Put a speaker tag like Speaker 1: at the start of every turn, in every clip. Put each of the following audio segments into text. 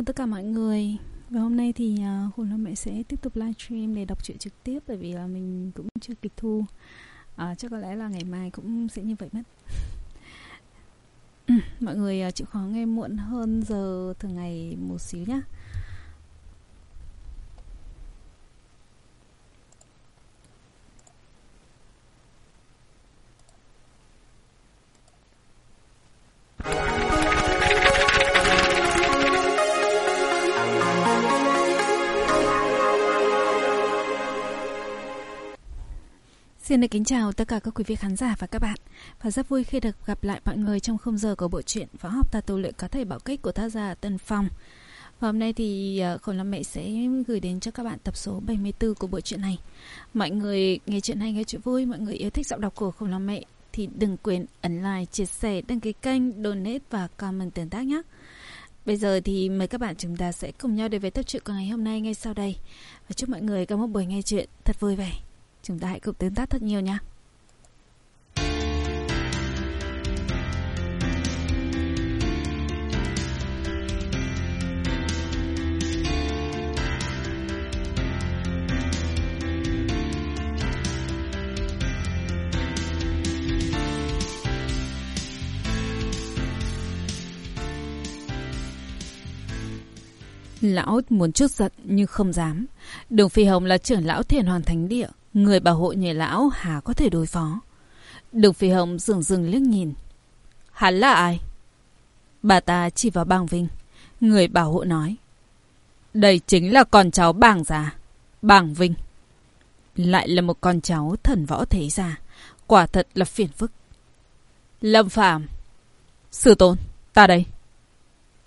Speaker 1: Hello tất cả mọi người. Và hôm nay thì uh, Hồn Lâm Mẹ sẽ tiếp tục livestream để đọc truyện trực tiếp Bởi vì là mình cũng chưa kịp thu. À, Chắc có lẽ là ngày mai cũng sẽ như vậy mất. Mọi người uh, chịu khó nghe muộn hơn giờ thường ngày một xíu nhé Xin được kính chào tất cả các quý vị khán giả và các bạn. Và rất vui khi được gặp lại mọi người trong khung giờ của bộ truyện Võ học tà tu luyện có thể bảo kích của tác giả Tân Phong. Và hôm nay thì à, Khổng Lâm Mẹ sẽ gửi đến cho các bạn tập số 74 của bộ truyện này. Mọi người nghe chuyện hay nghe chuyện vui, mọi người yêu thích giọng đọc của Khổng Lâm Mẹ Thì đừng quên ấn like, chia sẻ, đăng ký kênh, donate và comment tương tác nhé. Bây giờ thì mời các bạn chúng ta sẽ cùng nhau đến với tập truyện của ngày hôm nay ngay sau đây. Và chúc mọi người có một buổi nghe chuyện thật vui vẻ. Chúng ta hãy cùng tương tác thật nhiều nha. Lão muốn chút giận, nhưng không dám. Đường Phi Hồng là trưởng lão thiền hoàng thánh địa. Người bảo hộ nhảy lão hà có thể đối phó. Đường Phi Hồng dừng dừng liếc nhìn. Hắn là ai? Bà ta chỉ vào bàng Vinh. Người bảo hộ nói. Đây chính là con cháu bàng già. Bàng Vinh. Lại là một con cháu thần võ thế gia. Quả thật là phiền phức. Lâm Phạm. Sư tôn, ta đây.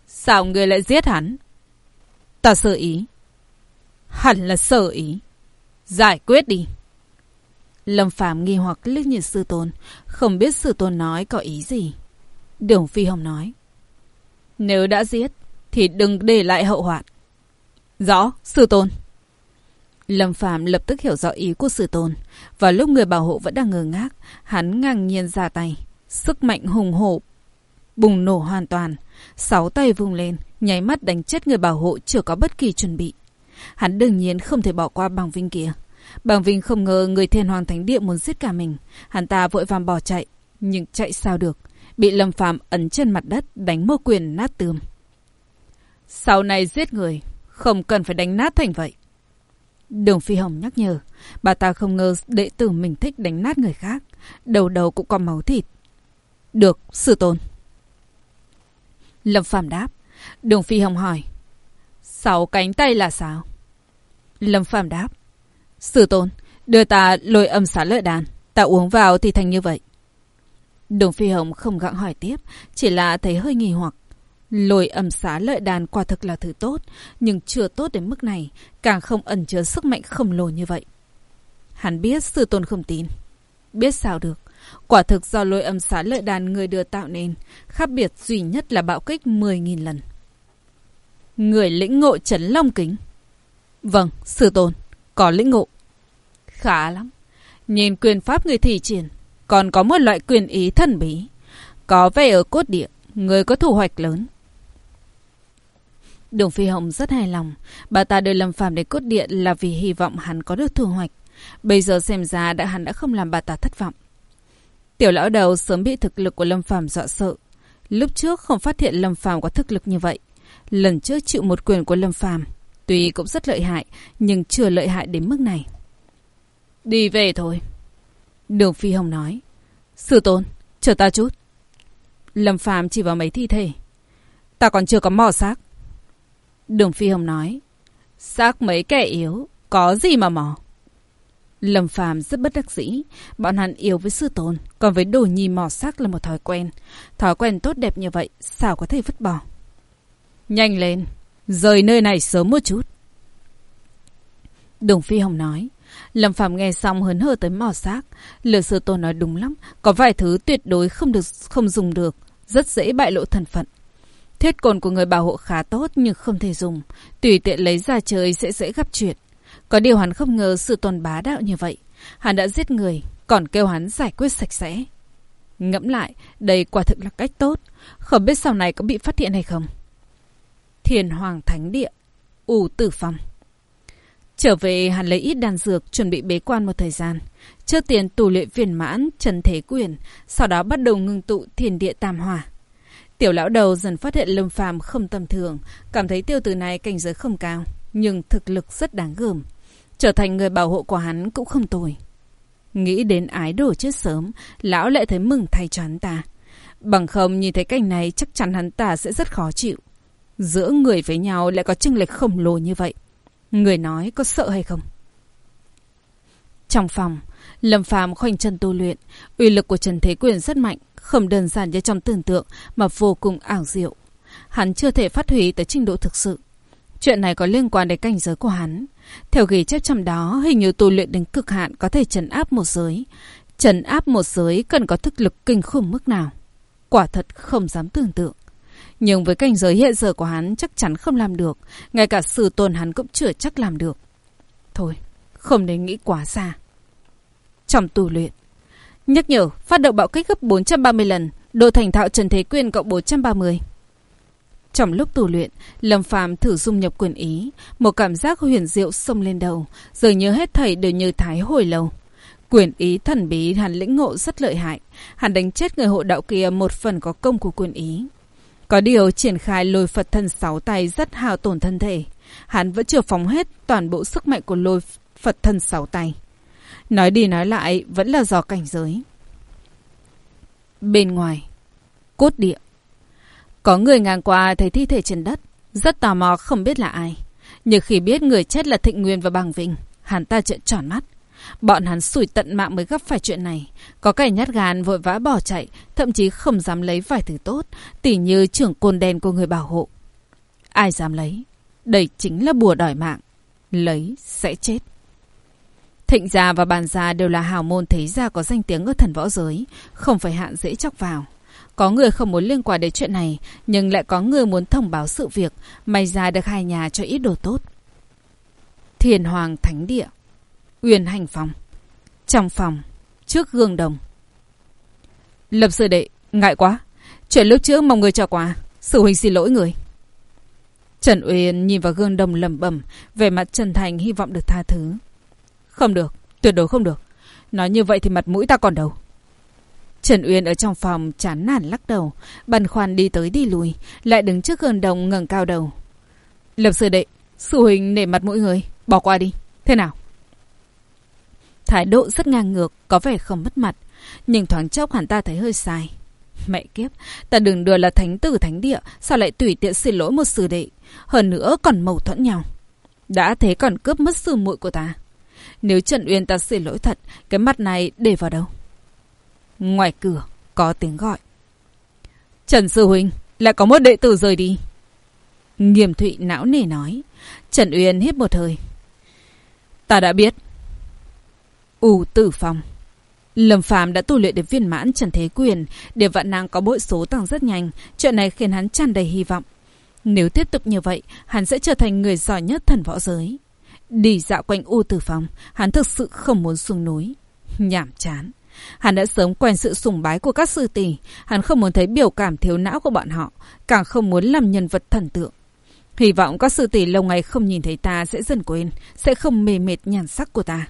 Speaker 1: Sao người lại giết hắn? Ta sợ ý. Hẳn là sợ ý. Giải quyết đi. Lâm Phạm nghi hoặc liếc nhìn sư tôn, không biết sư tôn nói có ý gì. Đường Phi Hồng nói. Nếu đã giết, thì đừng để lại hậu hoạn. Rõ, sư tôn. Lâm Phạm lập tức hiểu rõ ý của sư tôn. Và lúc người bảo hộ vẫn đang ngơ ngác, hắn ngang nhiên ra tay. Sức mạnh hùng hổ bùng nổ hoàn toàn. Sáu tay vung lên, nháy mắt đánh chết người bảo hộ chưa có bất kỳ chuẩn bị. Hắn đương nhiên không thể bỏ qua bằng vinh kia. Bàng vinh không ngờ người thiên hoàng thánh địa muốn giết cả mình. Hắn ta vội vàng bỏ chạy. Nhưng chạy sao được. Bị lâm phàm ấn chân mặt đất đánh mô quyền nát tươm. Sau này giết người. Không cần phải đánh nát thành vậy. Đường Phi Hồng nhắc nhở. Bà ta không ngờ đệ tử mình thích đánh nát người khác. Đầu đầu cũng có máu thịt. Được, sư tôn. Lâm Phàm đáp. Đường Phi Hồng hỏi. Sáu cánh tay là sao? Lâm Phàm đáp. Sư tôn, đưa ta lôi âm xá lợi đàn. Ta uống vào thì thành như vậy. Đường Phi Hồng không gặng hỏi tiếp, chỉ là thấy hơi nghi hoặc. Lôi âm xá lợi đàn quả thực là thứ tốt, nhưng chưa tốt đến mức này, càng không ẩn chứa sức mạnh khổng lồ như vậy. Hắn biết sư tôn không tin. Biết sao được. Quả thực do lôi âm xá lợi đàn người đưa tạo nên, khác biệt duy nhất là bạo kích 10.000 lần. Người lĩnh ngộ chấn long kính. Vâng, sư tôn, có lĩnh ngộ. Khá lắm. Nhìn quyền pháp người thị triển, còn có một loại quyền ý thần bí. Có vẻ ở cốt địa, người có thu hoạch lớn. Đường Phi Hồng rất hài lòng. Bà ta đưa Lâm Phàm đến cốt địa là vì hy vọng hắn có được thu hoạch. Bây giờ xem ra đã hắn đã không làm bà ta thất vọng. Tiểu lão đầu sớm bị thực lực của Lâm Phàm dọa sợ. Lúc trước không phát hiện Lâm Phàm có thực lực như vậy. Lần trước chịu một quyền của Lâm Phàm, tuy cũng rất lợi hại, nhưng chưa lợi hại đến mức này. Đi về thôi. Đường Phi Hồng nói. Sư tôn, chờ ta chút. Lâm Phàm chỉ vào mấy thi thể. Ta còn chưa có mò xác. Đường Phi Hồng nói. Xác mấy kẻ yếu, có gì mà mò. Lâm Phàm rất bất đắc dĩ, bọn hắn yêu với sư tôn, còn với đồ nhi mò xác là một thói quen. Thói quen tốt đẹp như vậy, sao có thể vứt bỏ? Nhanh lên, rời nơi này sớm một chút. Đồng Phi Hồng nói. Lâm Phạm nghe xong hớn hở tới mò xác. Lừa sư tôn nói đúng lắm. Có vài thứ tuyệt đối không được không dùng được. Rất dễ bại lộ thân phận. Thiết cồn của người bảo hộ khá tốt nhưng không thể dùng. Tùy tiện lấy ra chơi sẽ dễ gặp chuyện. Có điều hắn không ngờ sự tôn bá đạo như vậy. Hắn đã giết người, còn kêu hắn giải quyết sạch sẽ. Ngẫm lại, đây quả thực là cách tốt. Không biết sau này có bị phát hiện hay không. Thiền Hoàng Thánh Địa, ủ Tử Phong. Trở về hắn lấy ít đan dược chuẩn bị bế quan một thời gian. Trước tiên tù luyện viên mãn, trần thế quyền, sau đó bắt đầu ngưng tụ thiền địa tam hòa. Tiểu lão đầu dần phát hiện lâm phàm không tầm thường, cảm thấy tiêu tử này cảnh giới không cao, nhưng thực lực rất đáng gờm. Trở thành người bảo hộ của hắn cũng không tồi. Nghĩ đến ái đồ chết sớm, lão lại thấy mừng thay cho hắn ta. Bằng không nhìn thấy cảnh này chắc chắn hắn ta sẽ rất khó chịu. Giữa người với nhau lại có chênh lệch khổng lồ như vậy. Người nói có sợ hay không? Trong phòng, Lâm Phàm khoanh chân tu luyện, uy lực của Trần Thế Quyền rất mạnh, không đơn giản như trong tưởng tượng mà vô cùng ảo diệu. Hắn chưa thể phát huy tới trình độ thực sự. Chuyện này có liên quan đến cảnh giới của hắn. Theo ghi chép trong đó, hình như tu luyện đến cực hạn có thể trấn áp một giới. Trấn áp một giới cần có thực lực kinh khủng mức nào. Quả thật không dám tưởng tượng. Nhưng với cảnh giới hiện giờ của hắn chắc chắn không làm được. Ngay cả sự tôn hắn cũng chưa chắc làm được. Thôi, không nên nghĩ quá xa. Trong tu luyện. Nhắc nhở, phát động bạo kích gấp 430 lần. Độ thành thạo Trần Thế Quyên cộng 430. Trong lúc tu luyện, Lâm Phàm thử dung nhập quyền ý, một cảm giác huyền diệu xông lên đầu, dường như hết thảy đều như thái hồi lâu. Quyền ý thần bí hắn lĩnh ngộ rất lợi hại, hắn đánh chết người hộ đạo kia một phần có công của quyền ý. Có điều triển khai lôi Phật thân sáu tay rất hao tổn thân thể, hắn vẫn chưa phóng hết toàn bộ sức mạnh của lôi Phật thân sáu tay. Nói đi nói lại vẫn là do cảnh giới. Bên ngoài, cốt địa. Có người ngang qua thấy thi thể trên đất, rất tò mò không biết là ai. Nhưng khi biết người chết là Thịnh Nguyên và Bằng Vinh, hắn ta trợn tròn mắt. Bọn hắn sủi tận mạng mới gặp phải chuyện này. Có kẻ nhát gan vội vã bỏ chạy, thậm chí không dám lấy vài thứ tốt, tỉ như trưởng côn đen của người bảo hộ. Ai dám lấy? Đây chính là bùa đòi mạng. Lấy sẽ chết. Thịnh gia và bàn gia đều là hào môn thế gia có danh tiếng ở thần võ giới, không phải hạn dễ chọc vào. Có người không muốn liên quan đến chuyện này, nhưng lại có người muốn thông báo sự việc, may ra được hai nhà cho ít đồ tốt. Thiền Hoàng Thánh Địa Uyên Hành Phòng Trong phòng, trước gương đồng. Lập sư đệ, ngại quá. Chuyện lúc trước mong người cho quà, sự huynh xin lỗi người. Trần Uyên nhìn vào gương đồng lầm bẩm, về mặt chân thành hy vọng được tha thứ. Không được, tuyệt đối không được. Nói như vậy thì mặt mũi ta còn đâu. Trần Uyên ở trong phòng chán nản lắc đầu, băn khoăn đi tới đi lùi, lại đứng trước gương đồng ngẩng cao đầu. Lập sư đệ, sư huynh nể mặt mỗi người, bỏ qua đi. Thế nào? Thái độ rất ngang ngược, có vẻ không mất mặt, nhưng thoáng chốc hẳn ta thấy hơi sai. Mẹ kiếp, ta đừng đùa là thánh tử thánh địa, sao lại tùy tiện xin lỗi một sư đệ, hơn nữa còn mâu thuẫn nhau. Đã thế còn cướp mất sư muội của ta. Nếu Trần Uyên ta xin lỗi thật, cái mặt này để vào đâu? Ngoài cửa, có tiếng gọi. Trần Sư Huynh, lại có một đệ tử rời đi. Nghiêm Thụy não nề nói. Trần Uyên hít một hơi. Ta đã biết. U tử phòng. Lâm Phàm đã tu luyện đến viên mãn Trần Thế Quyền, để vạn năng có bội số tăng rất nhanh, chuyện này khiến hắn tràn đầy hy vọng. Nếu tiếp tục như vậy, hắn sẽ trở thành người giỏi nhất thần võ giới. Đi dạo quanh U Tử Phòng, hắn thực sự không muốn xuống núi. Nhảm chán. Hắn đã sớm quen sự sùng bái của các sư tỷ, hắn không muốn thấy biểu cảm thiếu não của bọn họ, càng không muốn làm nhân vật thần tượng. Hy vọng các sư tỷ lâu ngày không nhìn thấy ta sẽ dần quên, sẽ không mê mệt nhàn sắc của ta.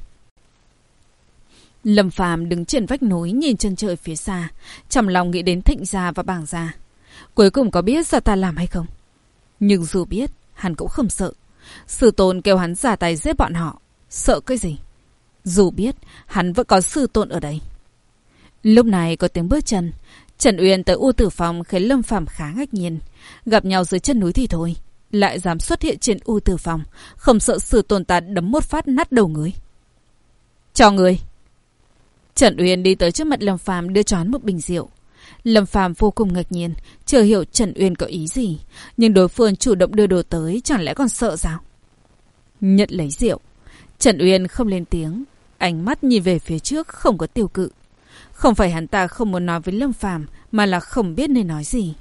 Speaker 1: Lâm Phàm đứng trên vách núi nhìn chân trời phía xa, trong lòng nghĩ đến Thịnh gia và Bảng gia. Cuối cùng có biết do ta làm hay không? Nhưng dù biết, hắn cũng không sợ. Sư tôn kêu hắn giả tay giết bọn họ. Sợ cái gì? Dù biết, hắn vẫn có sư tôn ở đây. Lúc này có tiếng bước chân. Trần Uyên tới U Tử Phòng khiến Lâm Phàm khá ngạc nhiên. Gặp nhau dưới chân núi thì thôi. Lại dám xuất hiện trên U Tử Phòng. Không sợ sư tôn ta đấm một phát nát đầu người. Cho người. Trần Uyên đi tới trước mặt Lâm Phàm đưa choán một bình rượu. Lâm Phàm vô cùng ngạc nhiên, chưa hiểu Trần Uyên có ý gì, nhưng đối phương chủ động đưa đồ tới chẳng lẽ còn sợ sao? Nhận lấy rượu, Trần Uyên không lên tiếng, ánh mắt nhìn về phía trước không có tiêu cự. Không phải hắn ta không muốn nói với Lâm Phàm, mà là không biết nên nói gì.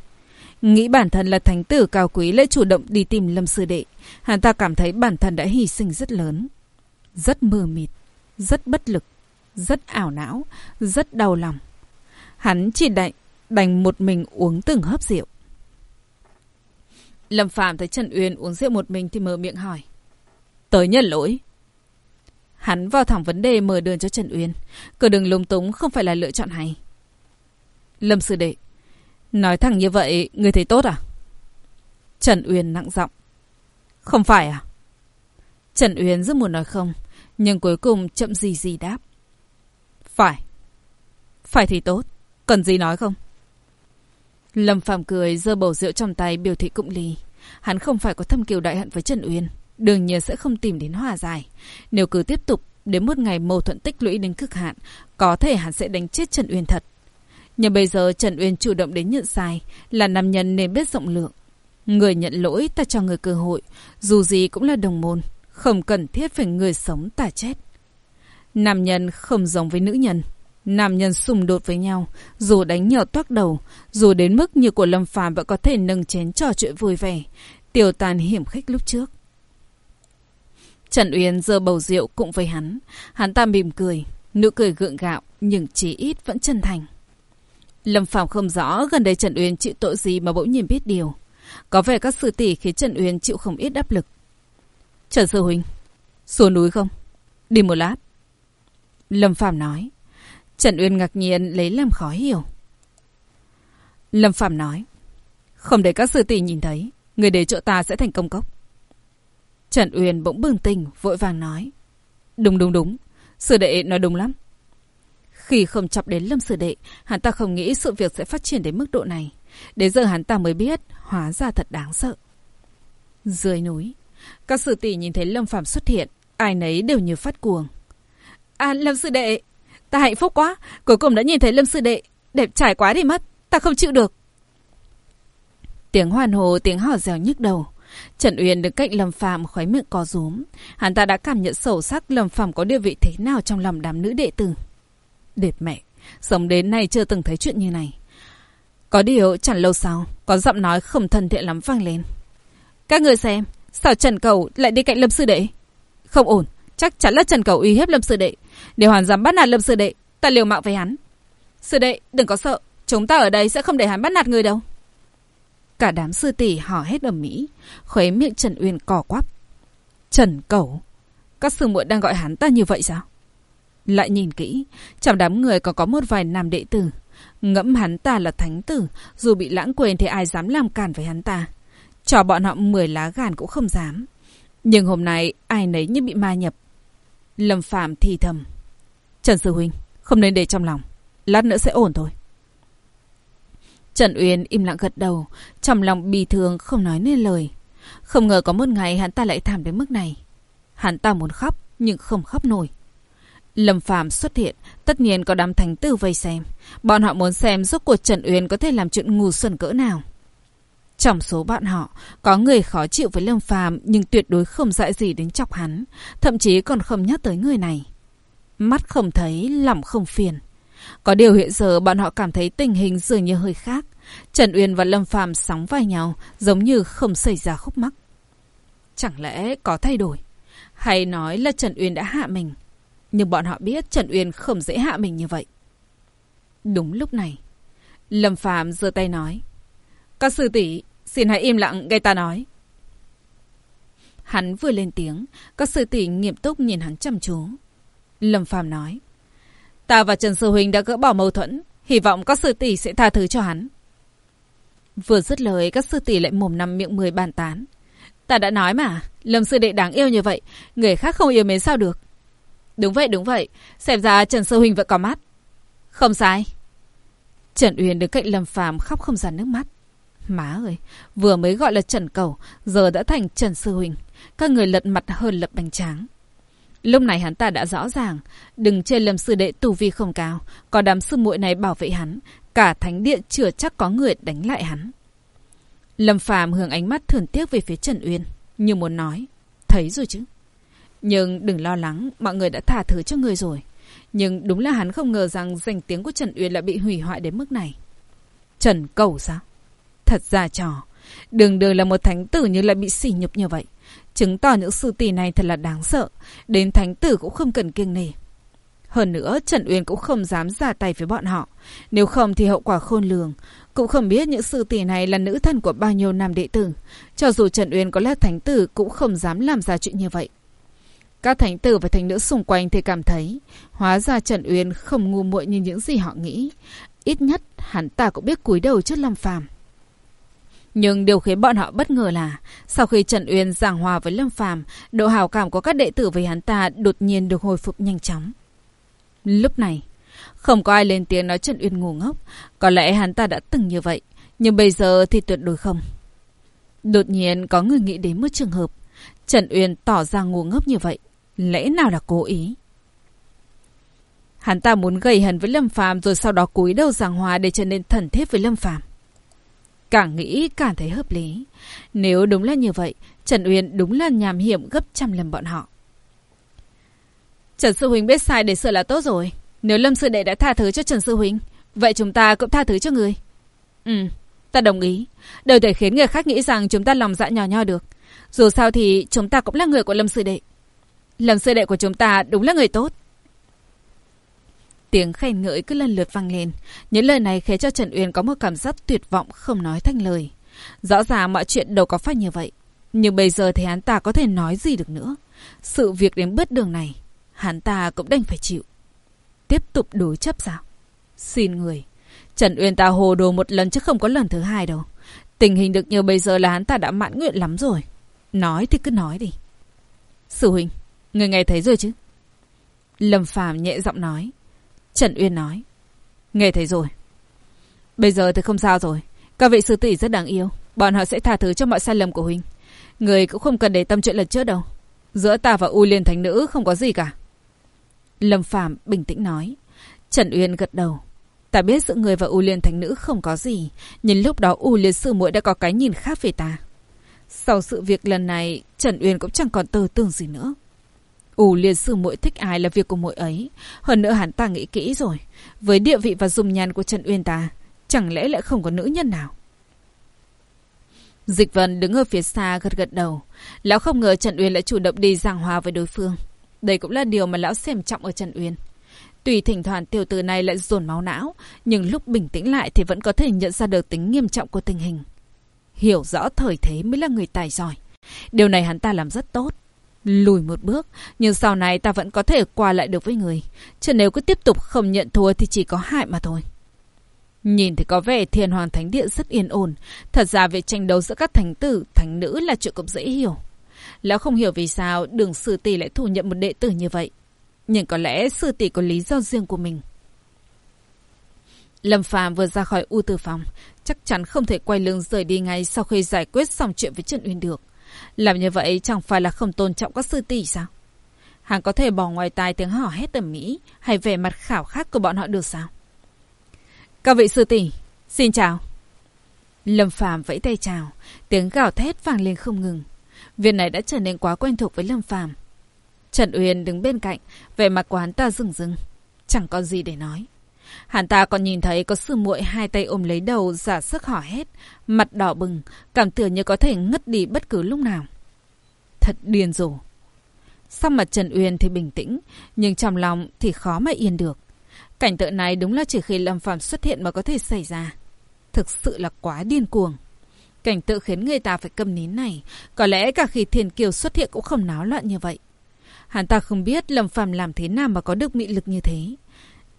Speaker 1: Nghĩ bản thân là thánh tử cao quý lại chủ động đi tìm Lâm Sư Đệ, hắn ta cảm thấy bản thân đã hy sinh rất lớn. Rất mơ mịt, rất bất lực, rất ảo não, rất đau lòng. Hắn chỉ đành, đành một mình uống từng hớp rượu. Lâm Phạm thấy Trần Uyên uống rượu một mình thì mở miệng hỏi. Tới nhận lỗi. Hắn vào thẳng vấn đề mở đường cho Trần Uyên. Cửa đường lung túng không phải là lựa chọn hay. Lâm sư đệ. Nói thẳng như vậy, người thấy tốt à? Trần Uyên nặng giọng. Không phải à? Trần Uyên rất muốn nói không, nhưng cuối cùng chậm gì gì đáp. Phải. Phải thì tốt. Cần gì nói không? Lâm Phạm cười giơ bầu rượu trong tay biểu thị cụng ly. Hắn không phải có thâm kiều đại hận với Trần Uyên. Đương nhiên sẽ không tìm đến hòa giải. Nếu cứ tiếp tục, đến một ngày mâu thuẫn tích lũy đến cực hạn, có thể hắn sẽ đánh chết Trần Uyên thật. Nhưng bây giờ Trần Uyên chủ động đến nhận sai, là nam nhân nên biết rộng lượng. Người nhận lỗi ta cho người cơ hội, dù gì cũng là đồng môn, không cần thiết phải người sống ta chết. Nam nhân không giống với nữ nhân. Nam nhân xung đột với nhau, dù đánh nhau toác đầu, dù đến mức như của Lâm Phàm vẫn có thể nâng chén trò chuyện vui vẻ, tiêu tàn hiểm khích lúc trước. Trần Uyên giơ bầu rượu cũng với hắn, hắn ta mỉm cười, nụ cười gượng gạo nhưng chỉ ít vẫn chân thành. Lâm Phàm không rõ gần đây Trần Uyên chịu tội gì mà bỗng nhiên biết điều. Có vẻ các sư tỷ khiến Trần Uyên chịu không ít áp lực. Trần Sư Huynh, xuống núi không? Đi một lát. Lâm Phàm nói. Trần Uyên ngạc nhiên lấy làm khó hiểu. Lâm Phạm nói. Không để các sư tỷ nhìn thấy, người để chỗ ta sẽ thành công cốc. Trần Uyên bỗng bừng tỉnh, vội vàng nói. Đúng đúng đúng, sư đệ nói đúng lắm. Khi không chọc đến Lâm sư đệ, hắn ta không nghĩ sự việc sẽ phát triển đến mức độ này. Đến giờ hắn ta mới biết, hóa ra thật đáng sợ. Dưới núi, các sư tỷ nhìn thấy Lâm Phạm xuất hiện, ai nấy đều như phát cuồng. À, Lâm sư đệ, Ta hạnh phúc quá, cuối cùng đã nhìn thấy Lâm Sư Đệ. Đẹp trai quá đi mất, ta không chịu được. Tiếng hoàn hồ, tiếng hò rèo nhức đầu. Trần Uyên đứng cạnh Lâm Phạm khói miệng có rúm. Hắn ta đã cảm nhận sâu sắc Lâm Phạm có địa vị thế nào trong lòng đám nữ đệ tử. Đẹp mẹ, sống đến nay chưa từng thấy chuyện như này. Có điều chẳng lâu sau, có giọng nói không thân thiện lắm vang lên. Các người xem, sao Trần Cầu lại đi cạnh Lâm Sư Đệ? Không ổn, chắc chắn là Trần Cầu uy hiếp Lâm Sư Đệ. Nếu hắn dám bắt nạt Lâm sư đệ, ta liều mạng với hắn. Sư đệ, đừng có sợ, chúng ta ở đây sẽ không để hắn bắt nạt người đâu. Cả đám sư tỷ hò hét ở Mỹ, khuấy miệng Trần Uyên cò quắp. Trần Cẩu, các sư muội đang gọi hắn ta như vậy sao? Lại nhìn kỹ, trong đám người còn có một vài nam đệ tử. Ngẫm hắn ta là thánh tử, dù bị lãng quên thì ai dám làm cản với hắn ta. Cho bọn họ 10 lá gan cũng không dám. Nhưng hôm nay ai nấy như bị ma nhập. Lâm Phạm thì thầm. Trần Sư Huynh, không nên để trong lòng. Lát nữa sẽ ổn thôi. Trần Uyên im lặng gật đầu, trong lòng bì thường không nói nên lời. Không ngờ có một ngày hắn ta lại thảm đến mức này. Hắn ta muốn khóc, nhưng không khóc nổi. Lâm Phạm xuất hiện, tất nhiên có đám thánh tử vây xem. Bọn họ muốn xem rốt cuộc Trần Uyên có thể làm chuyện ngu xuẩn cỡ nào. Trong số bọn họ, có người khó chịu với Lâm Phàm nhưng tuyệt đối không dại gì đến chọc hắn, thậm chí còn không nhắc tới người này. Mắt không thấy, lòng không phiền. Có điều hiện giờ bọn họ cảm thấy tình hình dường như hơi khác. Trần Uyên và Lâm Phàm sóng vai nhau, giống như không xảy ra khúc mắc. Chẳng lẽ có thay đổi? Hay nói là Trần Uyên đã hạ mình? Nhưng bọn họ biết Trần Uyên không dễ hạ mình như vậy. Đúng lúc này, Lâm Phàm giơ tay nói. Các sư tỷ Xin hãy im lặng nghe ta nói. Hắn vừa lên tiếng, các sư tỷ nghiêm túc nhìn hắn chăm chú. Lâm Phàm nói. Ta và Trần Sư Huynh đã gỡ bỏ mâu thuẫn, hy vọng các sư tỷ sẽ tha thứ cho hắn. Vừa dứt lời, các sư tỷ lại mồm năm miệng mười bàn tán. Ta đã nói mà, Lâm sư đệ đáng yêu như vậy, người khác không yêu mến sao được. Đúng vậy, đúng vậy, xem ra Trần Sư Huynh vẫn có mắt. Không sai. Trần Uyên đứng cạnh Lâm Phàm khóc không ra nước mắt. Má ơi, vừa mới gọi là Trần Cầu, giờ đã thành Trần Sư Huỳnh. Các người lật mặt hơn lập bánh tráng. Lúc này hắn ta đã rõ ràng, đừng chơi lầm sư đệ tù vi không cao, có đám sư muội này bảo vệ hắn, cả thánh điện chưa chắc có người đánh lại hắn. Lâm Phàm hướng ánh mắt thường tiếc về phía Trần Uyên, như muốn nói, thấy rồi chứ. Nhưng đừng lo lắng, mọi người đã thả thứ cho người rồi. Nhưng đúng là hắn không ngờ rằng danh tiếng của Trần Uyên lại bị hủy hoại đến mức này. Trần Cầu sao? Thật ra trò. Đường đường là một thánh tử nhưng lại bị sỉ nhục như vậy. Chứng tỏ những sư tỷ này thật là đáng sợ. Đến thánh tử cũng không cần kiêng nề. Hơn nữa, Trần Uyên cũng không dám ra tay với bọn họ. Nếu không thì hậu quả khôn lường. Cũng không biết những sư tỷ này là nữ thân của bao nhiêu nam đệ tử. Cho dù Trần Uyên có là thánh tử cũng không dám làm ra chuyện như vậy. Các thánh tử và thánh nữ xung quanh thì cảm thấy hóa ra Trần Uyên không ngu muội như những gì họ nghĩ. Ít nhất hắn ta cũng biết cúi đầu trước Lâm Phàm. Nhưng điều khiến bọn họ bất ngờ là sau khi Trần Uyên giảng hòa với Lâm Phàm, độ hào cảm của các đệ tử với hắn ta đột nhiên được hồi phục nhanh chóng. Lúc này, không có ai lên tiếng nói Trần Uyên ngu ngốc, có lẽ hắn ta đã từng như vậy, nhưng bây giờ thì tuyệt đối không. Đột nhiên có người nghĩ đến một trường hợp, Trần Uyên tỏ ra ngu ngốc như vậy, lẽ nào là cố ý? Hắn ta muốn gây hấn với Lâm Phàm rồi sau đó cúi đầu giảng hòa để trở nên thần thiết với Lâm Phàm. Càng nghĩ càng thấy hợp lý. Nếu đúng là như vậy, Trần Uyên đúng là nhàm hiểm gấp trăm lần bọn họ. Trần Sư Huynh biết sai để sửa là tốt rồi. Nếu Lâm Sư Đệ đã tha thứ cho Trần Sư Huynh, vậy chúng ta cũng tha thứ cho người. Ừ, ta đồng ý. Đời thể khiến người khác nghĩ rằng chúng ta lòng dạ nhỏ nho được. Dù sao thì chúng ta cũng là người của Lâm Sư Đệ. Lâm Sư Đệ của chúng ta đúng là người tốt. Tiếng khen ngợi cứ lần lượt vang lên. Những lời này khiến cho Trần Uyên có một cảm giác tuyệt vọng không nói thành lời. Rõ ràng mọi chuyện đâu có phải như vậy. Nhưng bây giờ thì hắn ta có thể nói gì được nữa. Sự việc đến bước đường này, hắn ta cũng đành phải chịu. Tiếp tục đối chấp sao? Xin người. Trần Uyên ta hồ đồ một lần chứ không có lần thứ hai đâu. Tình hình được như bây giờ là hắn ta đã mãn nguyện lắm rồi. Nói thì cứ nói đi. Sư huynh, người nghe thấy rồi chứ? Lâm Phàm nhẹ giọng nói. Trần Uyên nói. Nghe thấy rồi. Bây giờ thì không sao rồi. Các vị sư tỷ rất đáng yêu. Bọn họ sẽ tha thứ cho mọi sai lầm của Huynh. Người cũng không cần để tâm chuyện lần trước đâu. Giữa ta và U Liên Thánh Nữ không có gì cả. Lâm Phàm bình tĩnh nói. Trần Uyên gật đầu. Ta biết giữa người và U Liên Thánh Nữ không có gì. Nhưng lúc đó U Liên Sư muội đã có cái nhìn khác về ta. Sau sự việc lần này, Trần Uyên cũng chẳng còn tư tưởng gì nữa. Ủ liệt sư muội thích ai là việc của muội ấy. Hơn nữa hắn ta nghĩ kỹ rồi. Với địa vị và dùng nhàn của Trần Uyên ta, chẳng lẽ lại không có nữ nhân nào? Dịch Vân đứng ở phía xa gật gật đầu. Lão không ngờ Trần Uyên lại chủ động đi giảng hòa với đối phương. Đây cũng là điều mà lão xem trọng ở Trần Uyên. Tùy thỉnh thoảng tiểu tử này lại dồn máu não, nhưng lúc bình tĩnh lại thì vẫn có thể nhận ra được tính nghiêm trọng của tình hình. Hiểu rõ thời thế mới là người tài giỏi. Điều này hắn ta làm rất tốt. Lùi một bước, nhưng sau này ta vẫn có thể qua lại được với người. Chứ nếu cứ tiếp tục không nhận thua thì chỉ có hại mà thôi. Nhìn thì có vẻ thiên hoàng thánh điện rất yên ổn. Thật ra việc tranh đấu giữa các thánh tử, thánh nữ là chuyện cũng dễ hiểu. Lão không hiểu vì sao đường sư tỷ lại thu nhận một đệ tử như vậy. Nhưng có lẽ sư tỷ có lý do riêng của mình. Lâm Phàm vừa ra khỏi U Tư Phòng, chắc chắn không thể quay lưng rời đi ngay sau khi giải quyết xong chuyện với Trần Uyên được. Làm như vậy chẳng phải là không tôn trọng các sư tỷ sao? Hắn có thể bỏ ngoài tai tiếng hò hét tầm mỹ hay vẻ mặt khảo khát của bọn họ được sao? Các vị sư tỷ, xin chào. Lâm Phàm vẫy tay chào, tiếng gào thét vang lên không ngừng. Việc này đã trở nên quá quen thuộc với Lâm Phàm. Trần Uyên đứng bên cạnh, vẻ mặt của hắn ta rừng rừng, chẳng còn gì để nói. Hắn ta còn nhìn thấy có sư muội hai tay ôm lấy đầu giả sức hỏ hét, mặt đỏ bừng, cảm tưởng như có thể ngất đi bất cứ lúc nào. Thật điên rồ. Sau mặt Trần Uyên thì bình tĩnh, nhưng trong lòng thì khó mà yên được. Cảnh tượng này đúng là chỉ khi Lâm Phạm xuất hiện mà có thể xảy ra. Thực sự là quá điên cuồng. Cảnh tượng khiến người ta phải câm nín này, có lẽ cả khi Thiền Kiều xuất hiện cũng không náo loạn như vậy. Hắn ta không biết Lâm Phạm làm thế nào mà có được mị lực như thế.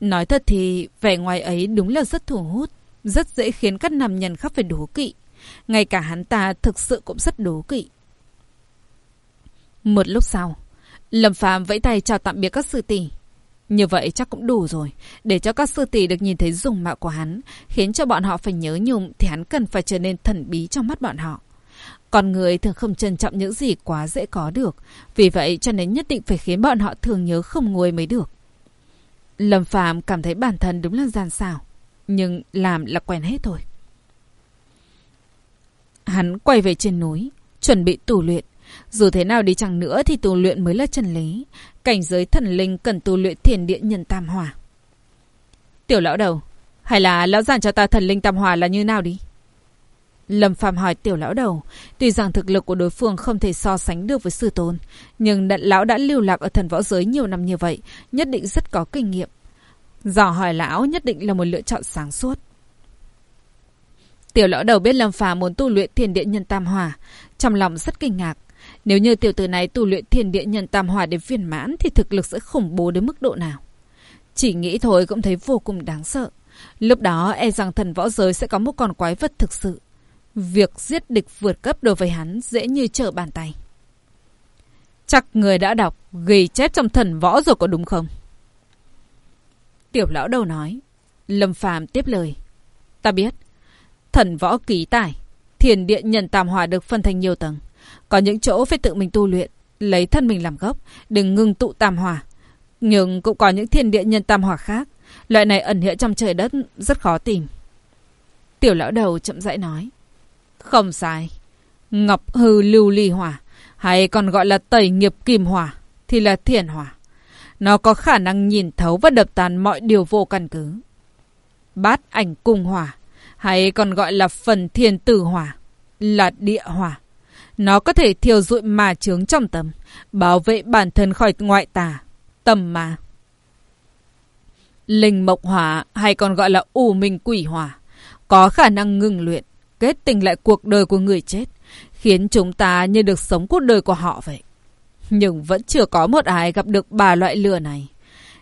Speaker 1: Nói thật thì vẻ ngoài ấy đúng là rất thu hút, rất dễ khiến các nam nhân khác phải đố kỵ. Ngay cả hắn ta thực sự cũng rất đố kỵ. Một lúc sau, Lâm Phàm vẫy tay chào tạm biệt các sư tỷ. Như vậy chắc cũng đủ rồi, để cho các sư tỷ được nhìn thấy dùng mạo của hắn, khiến cho bọn họ phải nhớ nhung thì hắn cần phải trở nên thần bí trong mắt bọn họ. Con người thường không trân trọng những gì quá dễ có được, vì vậy cho nên nhất định phải khiến bọn họ thường nhớ không nguôi mới được. Lâm Phạm cảm thấy bản thân đúng là gian xảo, nhưng làm là quen hết thôi. Hắn quay về trên núi, chuẩn bị tù luyện. Dù thế nào đi chăng nữa thì tù luyện mới là chân lý. Cảnh giới thần linh cần tù luyện thiền địa nhân tam hòa Tiểu lão đầu, hay là lão giảng cho ta thần linh tam hòa là như nào đi? Lâm Phạm hỏi tiểu lão đầu, tuy rằng thực lực của đối phương không thể so sánh được với sư tôn, nhưng đận lão đã lưu lạc ở thần võ giới nhiều năm như vậy, nhất định rất có kinh nghiệm. Dò hỏi lão nhất định là một lựa chọn sáng suốt. Tiểu lão đầu biết Lâm Phàm muốn tu luyện thiên địa nhân tam hòa, trong lòng rất kinh ngạc. Nếu như tiểu tử này tu luyện thiên địa nhân tam hòa đến viên mãn thì thực lực sẽ khủng bố đến mức độ nào? Chỉ nghĩ thôi cũng thấy vô cùng đáng sợ. Lúc đó e rằng thần võ giới sẽ có một con quái vật thực sự. Việc giết địch vượt cấp đối với hắn dễ như trở bàn tay. Chắc người đã đọc ghi chép trong thần võ rồi có đúng không? Tiểu lão đầu nói. Lâm phàm tiếp lời. Ta biết. Thần võ ký tài, Thiền điện nhân tam hòa được phân thành nhiều tầng. Có những chỗ phải tự mình tu luyện. Lấy thân mình làm gốc. Đừng ngưng tụ tam hòa. Nhưng cũng có những thiền điện nhân tam hòa khác. Loại này ẩn hiện trong trời đất rất khó tìm. Tiểu lão đầu chậm rãi nói. Không sai. Ngọc hư lưu ly hỏa, hay còn gọi là tẩy nghiệp kim hỏa, thì là thiền hỏa. Nó có khả năng nhìn thấu và đập tàn mọi điều vô căn cứ. Bát ảnh cung hỏa, hay còn gọi là phần thiên tử hỏa, là địa hỏa. Nó có thể thiêu dụi mà chướng trong tâm, bảo vệ bản thân khỏi ngoại tà, tâm mà. Linh mộc hỏa hay còn gọi là u minh quỷ hỏa, có khả năng ngừng luyện, kết tình lại cuộc đời của người chết, khiến chúng ta như được sống cuộc đời của họ vậy. Nhưng vẫn chưa có một ai gặp được ba loại lừa này.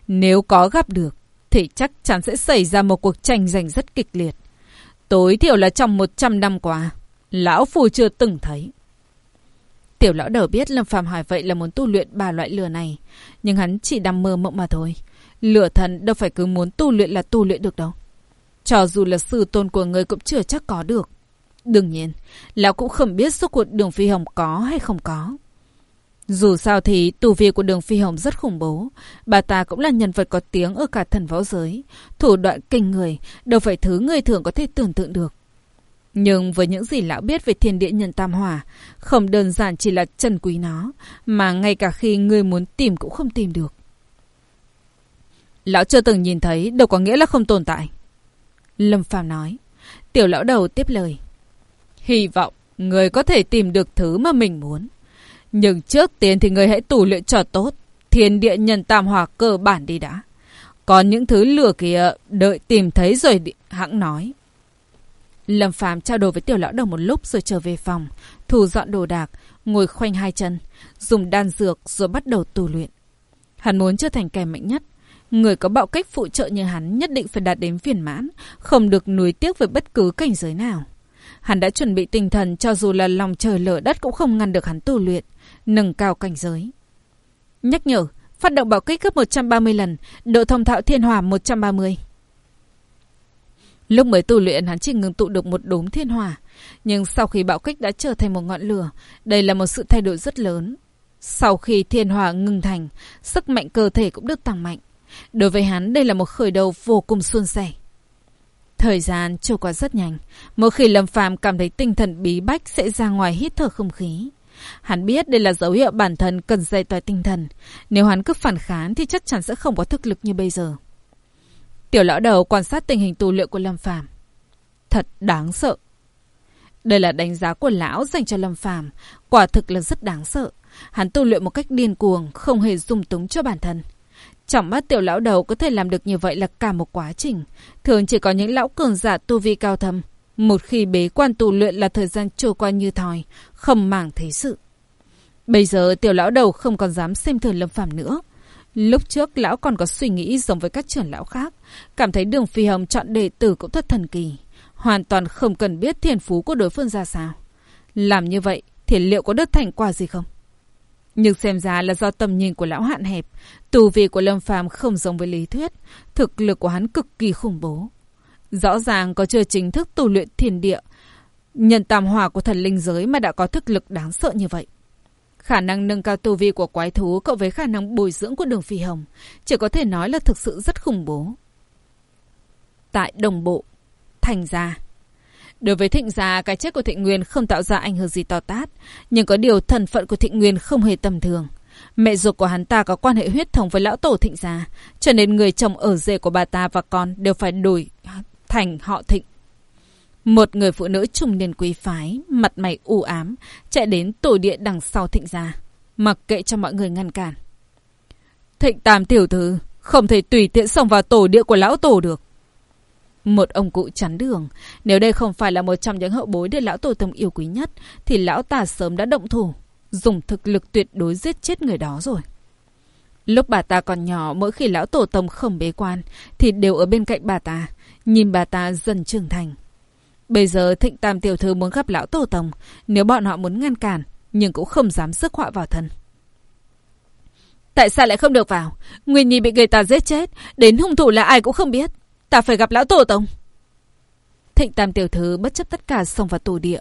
Speaker 1: Nếu có gặp được, thì chắc chắn sẽ xảy ra một cuộc tranh giành rất kịch liệt. Tối thiểu là trong 100 năm qua, lão phù chưa từng thấy. Tiểu lão đầu biết Lâm Phàm hỏi vậy là muốn tu luyện ba loại lừa này, nhưng hắn chỉ đam mơ mộng mà thôi. Lửa thần đâu phải cứ muốn tu luyện là tu luyện được đâu. Cho dù là sư tôn của người cũng chưa chắc có được. Đương nhiên, lão cũng không biết số cuộc đường phi hồng có hay không có. Dù sao thì tù vi của đường phi hồng rất khủng bố. Bà ta cũng là nhân vật có tiếng ở cả thần võ giới. Thủ đoạn kinh người, đâu phải thứ người thường có thể tưởng tượng được. Nhưng với những gì lão biết về thiên địa nhân tam hỏa, không đơn giản chỉ là trần quý nó, mà ngay cả khi người muốn tìm cũng không tìm được. Lão chưa từng nhìn thấy, đâu có nghĩa là không tồn tại. Lâm Phàm nói. Tiểu lão đầu tiếp lời. Hy vọng người có thể tìm được thứ mà mình muốn. Nhưng trước tiên thì người hãy tù luyện cho tốt. Thiên địa nhân tam hòa cơ bản đi đã. Còn những thứ lừa kia đợi tìm thấy rồi hãng nói. Lâm Phàm trao đổi với tiểu lão đầu một lúc rồi trở về phòng, thu dọn đồ đạc, ngồi khoanh hai chân, dùng đan dược rồi bắt đầu tu luyện. Hắn muốn trở thành kẻ mạnh nhất, Người có bạo cách phụ trợ như hắn nhất định phải đạt đến phiền mãn, không được nuối tiếc với bất cứ cảnh giới nào. Hắn đã chuẩn bị tinh thần cho dù là lòng trời lở đất cũng không ngăn được hắn tu luyện, nâng cao cảnh giới. Nhắc nhở, phát động bảo kích gấp 130 lần, độ thông thạo thiên hỏa 130. Lúc mới tu luyện hắn chỉ ngừng tụ được một đốm thiên hỏa, nhưng sau khi bạo kích đã trở thành một ngọn lửa, đây là một sự thay đổi rất lớn. Sau khi thiên hỏa ngừng thành, sức mạnh cơ thể cũng được tăng mạnh. Đối với hắn đây là một khởi đầu vô cùng suôn sẻ. Thời gian trôi qua rất nhanh. Mỗi khi Lâm Phàm cảm thấy tinh thần bí bách sẽ ra ngoài hít thở không khí. Hắn biết đây là dấu hiệu bản thân cần dạy tỏa tinh thần. Nếu hắn cứ phản kháng thì chắc chắn sẽ không có thực lực như bây giờ. Tiểu lão đầu quan sát tình hình tu luyện của Lâm Phàm. Thật đáng sợ. Đây là đánh giá của lão dành cho Lâm Phàm, quả thực là rất đáng sợ. Hắn tu luyện một cách điên cuồng, không hề dung túng cho bản thân. Trong mắt tiểu lão đầu có thể làm được như vậy là cả một quá trình. Thường chỉ có những lão cường giả tu vi cao thâm. Một khi bế quan tu luyện là thời gian trôi qua như thòi, không màng thế sự. Bây giờ tiểu lão đầu không còn dám xem thường lâm phàm nữa. Lúc trước lão còn có suy nghĩ giống với các trưởng lão khác. Cảm thấy đường phi hồng chọn đệ tử cũng thật thần kỳ. Hoàn toàn không cần biết thiền phú của đối phương ra sao. Làm như vậy thì liệu có được thành quả gì không? Nhưng xem ra là do tầm nhìn của lão hạn hẹp, tù vi của Lâm Phàm không giống với lý thuyết, thực lực của hắn cực kỳ khủng bố. Rõ ràng có chưa chính thức tu luyện thiên địa, nhận tam hòa của thần linh giới mà đã có thực lực đáng sợ như vậy. Khả năng nâng cao tu vi của quái thú cộng với khả năng bồi dưỡng của đường phi hồng, chỉ có thể nói là thực sự rất khủng bố. Tại đồng bộ, thành ra Đối với Thịnh gia, cái chết của Thịnh Nguyên không tạo ra ảnh hưởng gì to tát, nhưng có điều thần phận của Thịnh Nguyên không hề tầm thường. Mẹ ruột của hắn ta có quan hệ huyết thống với lão tổ Thịnh gia, cho nên người chồng ở rể của bà ta và con đều phải đổi thành họ Thịnh. Một người phụ nữ trung niên quý phái, mặt mày u ám, chạy đến tổ địa đằng sau thịnh gia, mặc kệ cho mọi người ngăn cản. Thịnh tam tiểu thư, không thể tùy tiện xông vào tổ địa của lão tổ được. Một ông cụ chắn đường, nếu đây không phải là một trong những hậu bối được lão tổ tông yêu quý nhất, thì lão ta sớm đã động thủ, dùng thực lực tuyệt đối giết chết người đó rồi. Lúc bà ta còn nhỏ, mỗi khi lão tổ tông không bế quan, thì đều ở bên cạnh bà ta, nhìn bà ta dần trưởng thành. Bây giờ thịnh tam tiểu thư muốn gặp lão tổ tông, nếu bọn họ muốn ngăn cản, nhưng cũng không dám sức họa vào thân. Tại sao lại không được vào? Nguyên Nhi bị người ta giết chết, đến hung thủ là ai cũng không biết. Ta phải gặp lão tổ tông. Thịnh tam tiểu thư bất chấp tất cả xông vào tổ địa.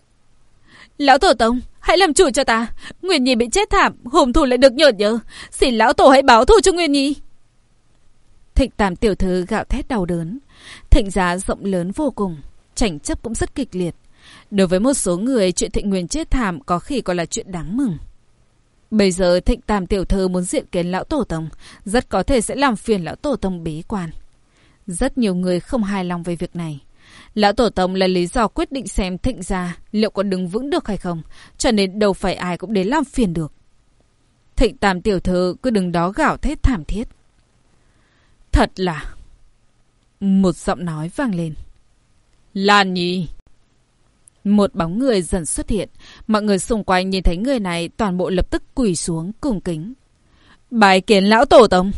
Speaker 1: Lão tổ tông, hãy làm chủ cho ta. Nguyên Nhi bị chết thảm, hùng thủ lại được nhợt nhớ. Xin lão tổ hãy báo thù cho Nguyên Nhi. Thịnh tam tiểu thư gạo thét đau đớn. Thịnh giá rộng lớn vô cùng, tranh chấp cũng rất kịch liệt. Đối với một số người, chuyện thịnh nguyên chết thảm có khi còn là chuyện đáng mừng. Bây giờ thịnh tam tiểu thư muốn diện kiến lão tổ tông, rất có thể sẽ làm phiền lão tổ tông bế quan. Rất nhiều người không hài lòng về việc này. Lão Tổ Tông là lý do quyết định xem thịnh gia liệu có đứng vững được hay không, cho nên đâu phải ai cũng đến làm phiền được. Thịnh Tam Tiểu Thư cứ đứng đó gạo thét thảm thiết. Thật là... Một giọng nói vang lên. Lan Nhi! Một bóng người dần xuất hiện. Mọi người xung quanh nhìn thấy người này toàn bộ lập tức quỳ xuống cùng kính. Bài kiến lão tổ tông!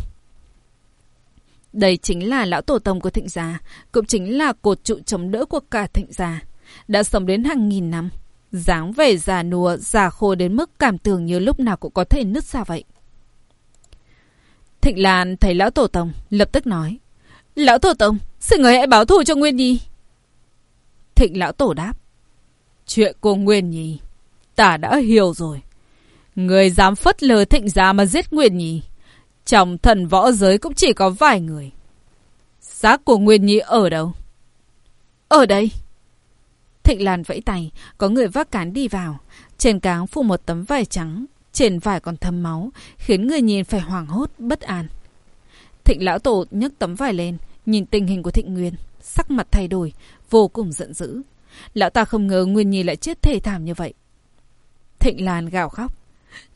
Speaker 1: Đây chính là lão tổ tông của thịnh gia, cũng chính là cột trụ chống đỡ của cả thịnh gia. Đã sống đến hàng nghìn năm, dáng vẻ già nùa, già khô đến mức cảm tưởng như lúc nào cũng có thể nứt ra vậy. Thịnh Lan thấy lão tổ tông, lập tức nói. Lão tổ tông, xin người hãy báo thù cho Nguyên Nhi. Thịnh lão tổ đáp. Chuyện của Nguyên Nhi, ta đã hiểu rồi. Người dám phất lờ thịnh gia mà giết Nguyên Nhi. Trong thần võ giới cũng chỉ có vài người. Xác của Nguyên Nhi ở đâu? Ở đây. Thịnh Lan vẫy tay, có người vác cán đi vào. Trên cáng phủ một tấm vải trắng, trên vải còn thấm máu, khiến người nhìn phải hoảng hốt, bất an. Thịnh lão tổ nhấc tấm vải lên, nhìn tình hình của Thịnh Nguyên, sắc mặt thay đổi, vô cùng giận dữ. Lão ta không ngờ Nguyên Nhi lại chết thê thảm như vậy. Thịnh Lan gào khóc.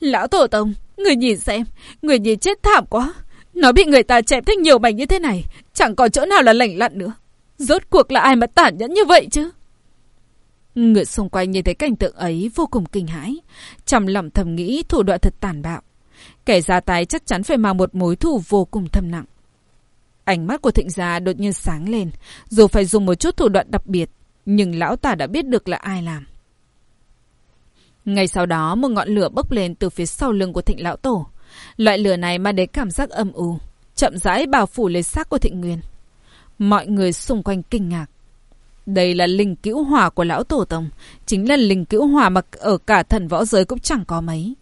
Speaker 1: Lão tổ tông, người nhìn xem, người nhìn chết thảm quá. Nó bị người ta chém thích nhiều mảnh như thế này, chẳng còn chỗ nào là lành lặn nữa. Rốt cuộc là ai mà tản nhẫn như vậy chứ? Người xung quanh nhìn thấy cảnh tượng ấy vô cùng kinh hãi. trầm lòng thầm nghĩ thủ đoạn thật tàn bạo. Kẻ ra tay chắc chắn phải mang một mối thù vô cùng thâm nặng. Ánh mắt của thịnh gia đột nhiên sáng lên. Dù phải dùng một chút thủ đoạn đặc biệt, nhưng lão ta đã biết được là ai làm. Ngay sau đó một ngọn lửa bốc lên từ phía sau lưng của thịnh lão tổ. Loại lửa này mang đến cảm giác âm u, chậm rãi bao phủ lấy xác của thịnh nguyên. Mọi người xung quanh kinh ngạc. Đây là linh cữu hỏa của lão tổ tông, chính là linh cữu hỏa mà ở cả thần võ giới cũng chẳng có mấy.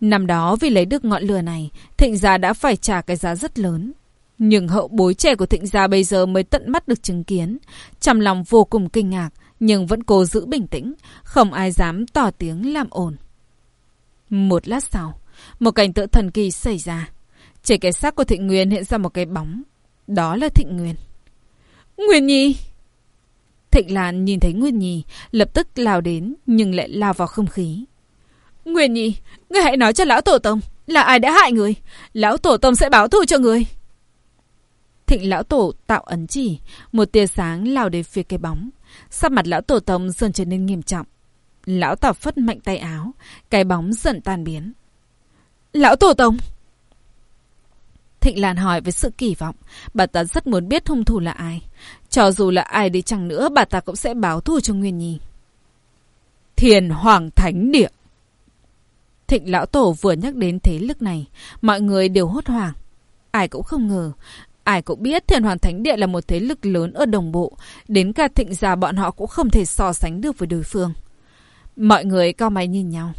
Speaker 1: Năm đó vì lấy được ngọn lửa này, thịnh gia đã phải trả cái giá rất lớn. Nhưng hậu bối trẻ của thịnh gia bây giờ mới tận mắt được chứng kiến. Trong lòng vô cùng kinh ngạc, nhưng vẫn cố giữ bình tĩnh, không ai dám tỏ tiếng làm ồn. Một lát sau, một cảnh tượng thần kỳ xảy ra. Trên cái xác của Thịnh Nguyên hiện ra một cái bóng. Đó là Thịnh Nguyên. Nguyên Nhi! Thịnh Lan nhìn thấy Nguyên Nhi, lập tức lao đến, nhưng lại lao vào không khí. Nguyên Nhi, ngươi hãy nói cho Lão Tổ Tông, là ai đã hại người? Lão Tổ Tông sẽ báo thù cho người. Thịnh Lão Tổ tạo ấn chỉ, một tia sáng lao đến phía cái bóng. Sắc mặt lão tổ tông dần trở nên nghiêm trọng. Lão tỏ phất mạnh tay áo, cái bóng dần tan biến. Lão tổ tông! Thịnh Lan hỏi với sự kỳ vọng, bà ta rất muốn biết hung thủ là ai. Cho dù là ai đi chăng nữa, bà ta cũng sẽ báo thù cho Nguyên Nhi. Thiền Hoàng Thánh Địa Thịnh Lão Tổ vừa nhắc đến thế lực này, mọi người đều hốt hoảng. Ai cũng không ngờ, Ai cũng biết Thiền Hoàn Thánh Địa là một thế lực lớn ở đồng bộ, đến cả thịnh gia bọn họ cũng không thể so sánh được với đối phương. Mọi người cao mày nhìn nhau.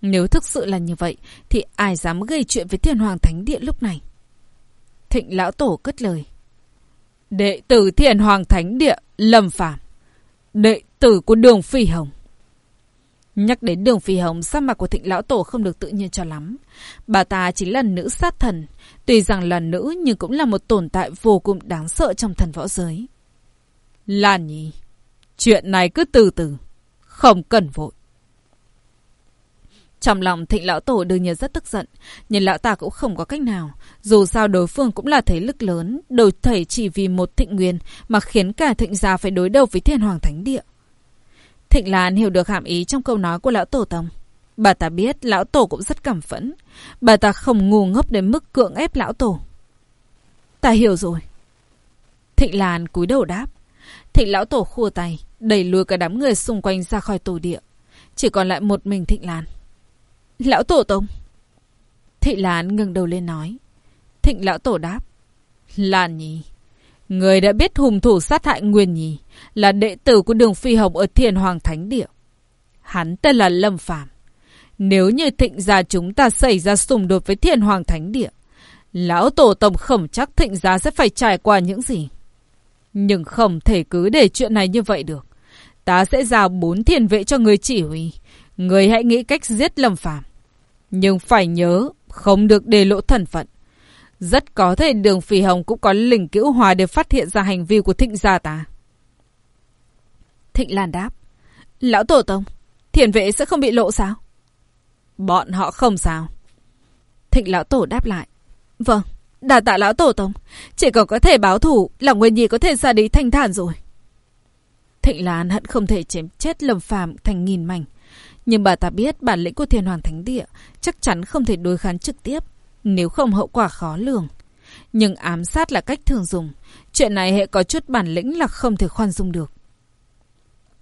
Speaker 1: Nếu thực sự là như vậy, thì ai dám gây chuyện với Thiền Hoàng Thánh Địa lúc này? Thịnh Lão Tổ cất lời. Đệ tử Thiền Hoàng Thánh Địa, Lâm Phạm. Đệ tử của Đường Phi Hồng. Nhắc đến đường phi hồng, sắc mặt của thịnh lão tổ không được tự nhiên cho lắm. Bà ta chính là nữ sát thần. Tuy rằng là nữ nhưng cũng là một tồn tại vô cùng đáng sợ trong thần võ giới. Lan Nhi, Chuyện này cứ từ từ. Không cần vội. Trong lòng thịnh lão tổ đương nhiên rất tức giận, nhưng lão ta cũng không có cách nào. Dù sao đối phương cũng là thế lực lớn, đổi thầy chỉ vì một thịnh nguyên mà khiến cả thịnh gia phải đối đầu với thiên hoàng thánh địa. Thịnh Lan hiểu được hàm ý trong câu nói của lão tổ tông. Bà ta biết lão tổ cũng rất cảm phẫn. Bà ta không ngu ngốc đến mức cưỡng ép lão tổ. Ta hiểu rồi. Thịnh Lan cúi đầu đáp. Thịnh lão tổ khua tay, đẩy lùi cả đám người xung quanh ra khỏi tổ địa. Chỉ còn lại một mình Thịnh Lan. Lão tổ tông. Thịnh Lan ngừng đầu lên nói. Thịnh lão tổ đáp. Lan nhỉ. Người đã biết hùng thủ sát hại Nguyên Nhi Là đệ tử của đường Phi Hồng ở Thiền Hoàng Thánh Địa. Hắn tên là Lâm Phạm. Nếu như thịnh gia chúng ta xảy ra xung đột với Thiền Hoàng Thánh Địa. Lão tổ tổng khẩm chắc thịnh gia sẽ phải trải qua những gì. Nhưng không thể cứ để chuyện này như vậy được. Ta sẽ giao bốn thiền vệ cho người chỉ huy. Người hãy nghĩ cách giết Lâm Phàm Nhưng phải nhớ, không được để lộ thần phận. Rất có thể đường Phi Hồng cũng có linh cữu hòa để phát hiện ra hành vi của thịnh gia ta. Thịnh Lan đáp. Lão Tổ Tông, thiền vệ sẽ không bị lộ sao? Bọn họ không sao. Thịnh Lão Tổ đáp lại. Vâng, đà tạ Lão Tổ Tông. Chỉ còn có thể báo thủ là Nguyên Nhi có thể ra đi thanh thản rồi. Thịnh Lan hận không thể chém chết Lâm Phàm thành nghìn mảnh. Nhưng bà ta biết bản lĩnh của thiên hoàng thánh địa chắc chắn không thể đối kháng trực tiếp, nếu không hậu quả khó lường. Nhưng ám sát là cách thường dùng. Chuyện này hệ có chút bản lĩnh là không thể khoan dung được.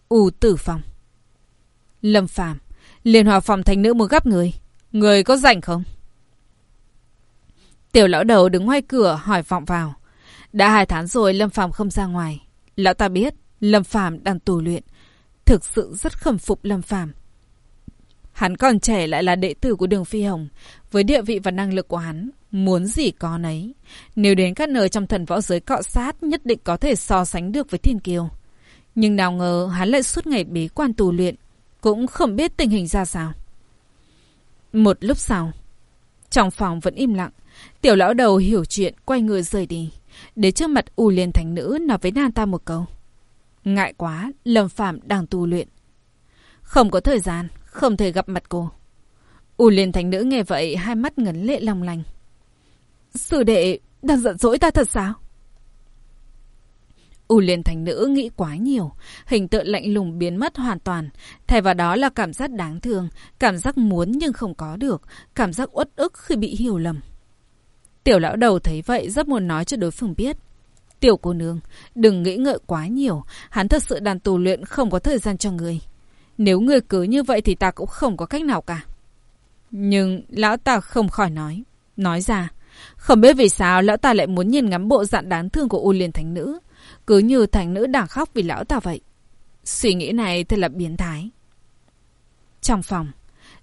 Speaker 1: U tử phòng Lâm Phàm, Liên hòa phòng thành nữ muốn gấp người. Người có rảnh không? Tiểu lão đầu đứng ngoài cửa hỏi vọng vào. Đã hai tháng rồi Lâm Phàm không ra ngoài. Lão ta biết Lâm Phàm đang tù luyện. Thực sự rất khâm phục Lâm Phàm Hắn còn trẻ lại là đệ tử của đường Phi Hồng. Với địa vị và năng lực của hắn, muốn gì có nấy. Nếu đến các nơi trong thần võ giới cọ sát, nhất định có thể so sánh được với thiên kiều. Nhưng nào ngờ hắn lại suốt ngày bế quan tù luyện, cũng không biết tình hình ra sao. Một lúc sau, trong phòng vẫn im lặng, tiểu lão đầu hiểu chuyện quay người rời đi. Đến trước mặt U Liên Thành Nữ nói với nàng ta một câu. Ngại quá, Lâm Phạm đang tu luyện. Không có thời gian, không thể gặp mặt cô. U Liên Thành Nữ nghe vậy, hai mắt ngấn lệ long lành. Sư đệ đang giận dỗi ta thật sao? U Liên Thành Nữ nghĩ quá nhiều, hình tượng lạnh lùng biến mất hoàn toàn, thay vào đó là cảm giác đáng thương, cảm giác muốn nhưng không có được, cảm giác uất ức khi bị hiểu lầm. Tiểu lão đầu thấy vậy rất muốn nói cho đối phương biết. Tiểu cô nương, đừng nghĩ ngợi quá nhiều, hắn thật sự đàn tù luyện không có thời gian cho người. Nếu người cứ như vậy thì ta cũng không có cách nào cả. Nhưng lão ta không khỏi nói. Nói ra, không biết vì sao lão ta lại muốn nhìn ngắm bộ dạng đáng thương của U Liên Thánh Nữ. Cứ như Thánh Nữ đang khóc vì lão ta vậy. Suy nghĩ này thật là biến thái. Trong phòng,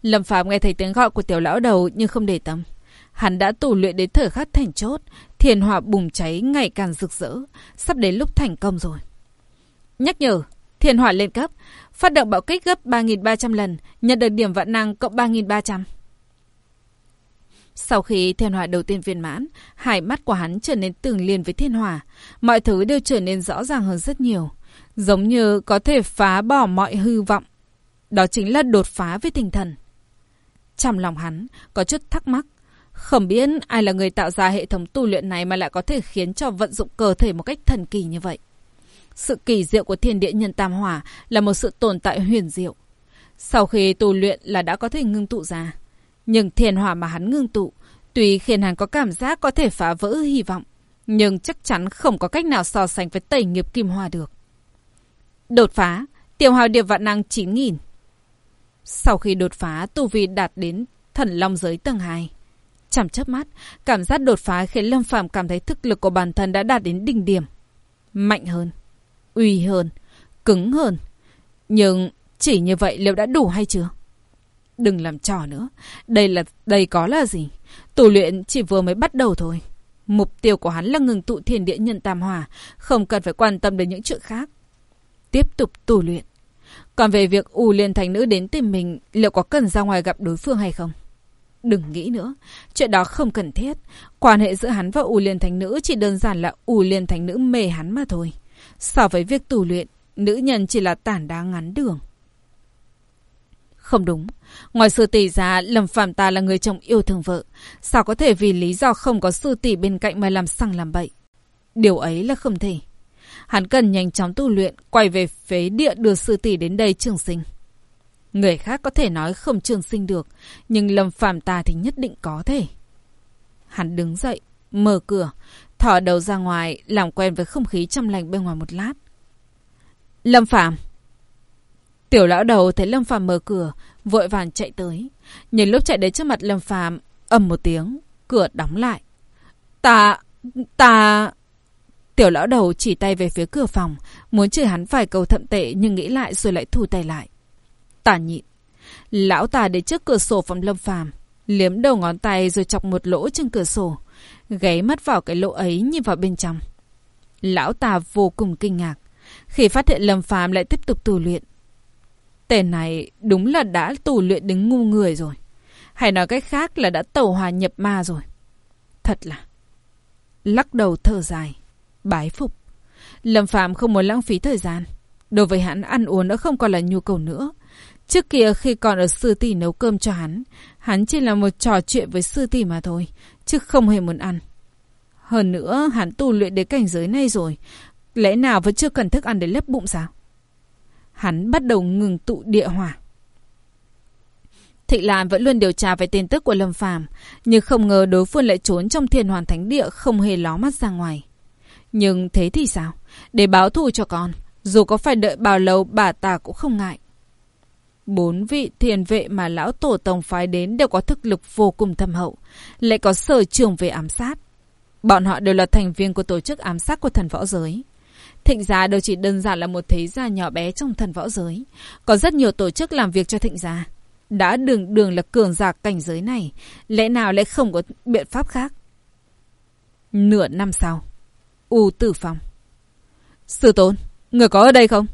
Speaker 1: Lâm Phạm nghe thấy tiếng gọi của tiểu lão đầu nhưng không để tâm. Hắn đã tù luyện đến thời khắc thành chốt, thiền hỏa bùng cháy ngày càng rực rỡ, sắp đến lúc thành công rồi. Nhắc nhở, Thiên hỏa lên cấp, phát động bạo kích gấp 3.300 lần, nhận được điểm vạn năng cộng 3.300. Sau khi thiên hỏa đầu tiên viên mãn, hai mắt của hắn trở nên tương liên với thiên hỏa. Mọi thứ đều trở nên rõ ràng hơn rất nhiều. Giống như có thể phá bỏ mọi hư vọng. Đó chính là đột phá với tinh thần. Trong lòng hắn có chút thắc mắc. Không biết ai là người tạo ra hệ thống tu luyện này mà lại có thể khiến cho vận dụng cơ thể một cách thần kỳ như vậy. Sự kỳ diệu của thiên địa nhân tam hỏa là một sự tồn tại huyền diệu. Sau khi tu luyện là đã có thể ngưng tụ ra. Nhưng thiên hỏa mà hắn ngưng tụ, tuy khiến hắn có cảm giác có thể phá vỡ hy vọng, nhưng chắc chắn không có cách nào so sánh với tẩy nghiệp kim hoa được. Đột phá, tiểu hào điệp vạn năng 9.000. Sau khi đột phá, tu vi đạt đến thần long giới tầng 2. Chằm chớp mắt, cảm giác đột phá khiến Lâm Phàm cảm thấy thực lực của bản thân đã đạt đến đỉnh điểm. Mạnh hơn, uy hơn, cứng hơn. Nhưng chỉ như vậy liệu đã đủ hay chưa? Đừng làm trò nữa. Đây là đây có là gì? Tù luyện chỉ vừa mới bắt đầu thôi. Mục tiêu của hắn là ngừng tụ thiền địa nhân tam hòa, không cần phải quan tâm đến những chuyện khác. Tiếp tục tù luyện. Còn về việc U Liên thánh Nữ đến tìm mình, liệu có cần ra ngoài gặp đối phương hay không? Đừng nghĩ nữa, chuyện đó không cần thiết. Quan hệ giữa hắn và U Liên thánh Nữ chỉ đơn giản là U Liên thánh Nữ mê hắn mà thôi. So với việc tù luyện, nữ nhân chỉ là tản đá ngắn đường. Không đúng. Ngoài sư tỷ ra, Lâm Phạm ta là người chồng yêu thương vợ. Sao có thể vì lý do không có sư tỷ bên cạnh mà làm xăng làm bậy? Điều ấy là không thể. Hắn cần nhanh chóng tu luyện, quay về phế địa đưa sư tỷ đến đây trường sinh. Người khác có thể nói không trường sinh được, nhưng Lâm Phạm ta thì nhất định có thể. Hắn đứng dậy, mở cửa, thò đầu ra ngoài, làm quen với không khí trong lành bên ngoài một lát. Lâm Phạm Tiểu lão đầu thấy Lâm Phàm mở cửa, vội vàng chạy tới. Nhìn lúc chạy đến trước mặt Lâm Phàm, ầm một tiếng, cửa đóng lại. Ta, ta... Tiểu lão đầu chỉ tay về phía cửa phòng, muốn chửi hắn vài câu thậm tệ nhưng nghĩ lại rồi lại thu tay lại. Ta nhịn. Lão ta đến trước cửa sổ phòng Lâm Phàm, liếm đầu ngón tay rồi chọc một lỗ trên cửa sổ, ghé mắt vào cái lỗ ấy nhìn vào bên trong. Lão ta vô cùng kinh ngạc, khi phát hiện Lâm Phàm lại tiếp tục tu luyện. Tên này đúng là đã tù luyện đến ngu người rồi. Hay nói cách khác là đã tẩu hòa nhập ma rồi. Thật là... Lắc đầu thở dài. Bái phục. Lâm phàm không muốn lãng phí thời gian. Đối với hắn ăn uống đã không còn là nhu cầu nữa. Trước kia khi còn ở sư tỷ nấu cơm cho hắn, hắn chỉ là một trò chuyện với sư tỷ mà thôi, chứ không hề muốn ăn. Hơn nữa, hắn tu luyện đến cảnh giới này rồi, lẽ nào vẫn chưa cần thức ăn để lấp bụng sao? hắn bắt đầu ngừng tụ địa hỏa. Thị Lan vẫn luôn điều tra về tin tức của Lâm Phàm, nhưng không ngờ đối phương lại trốn trong Thiên Hoàn Thánh Địa không hề ló mắt ra ngoài. Nhưng thế thì sao? Để báo thù cho con, dù có phải đợi bao lâu bà ta cũng không ngại. Bốn vị thiền vệ mà lão tổ tông phái đến đều có thực lực vô cùng thâm hậu, lại có sở trường về ám sát. Bọn họ đều là thành viên của tổ chức ám sát của thần võ giới. Thịnh gia đâu chỉ đơn giản là một thế gia nhỏ bé trong thần võ giới. Có rất nhiều tổ chức làm việc cho thịnh gia. Đã đường đường là cường giả cảnh giới này. Lẽ nào lại không có biện pháp khác? Nửa năm sau. U tử phòng. Sư tôn, người có ở đây không?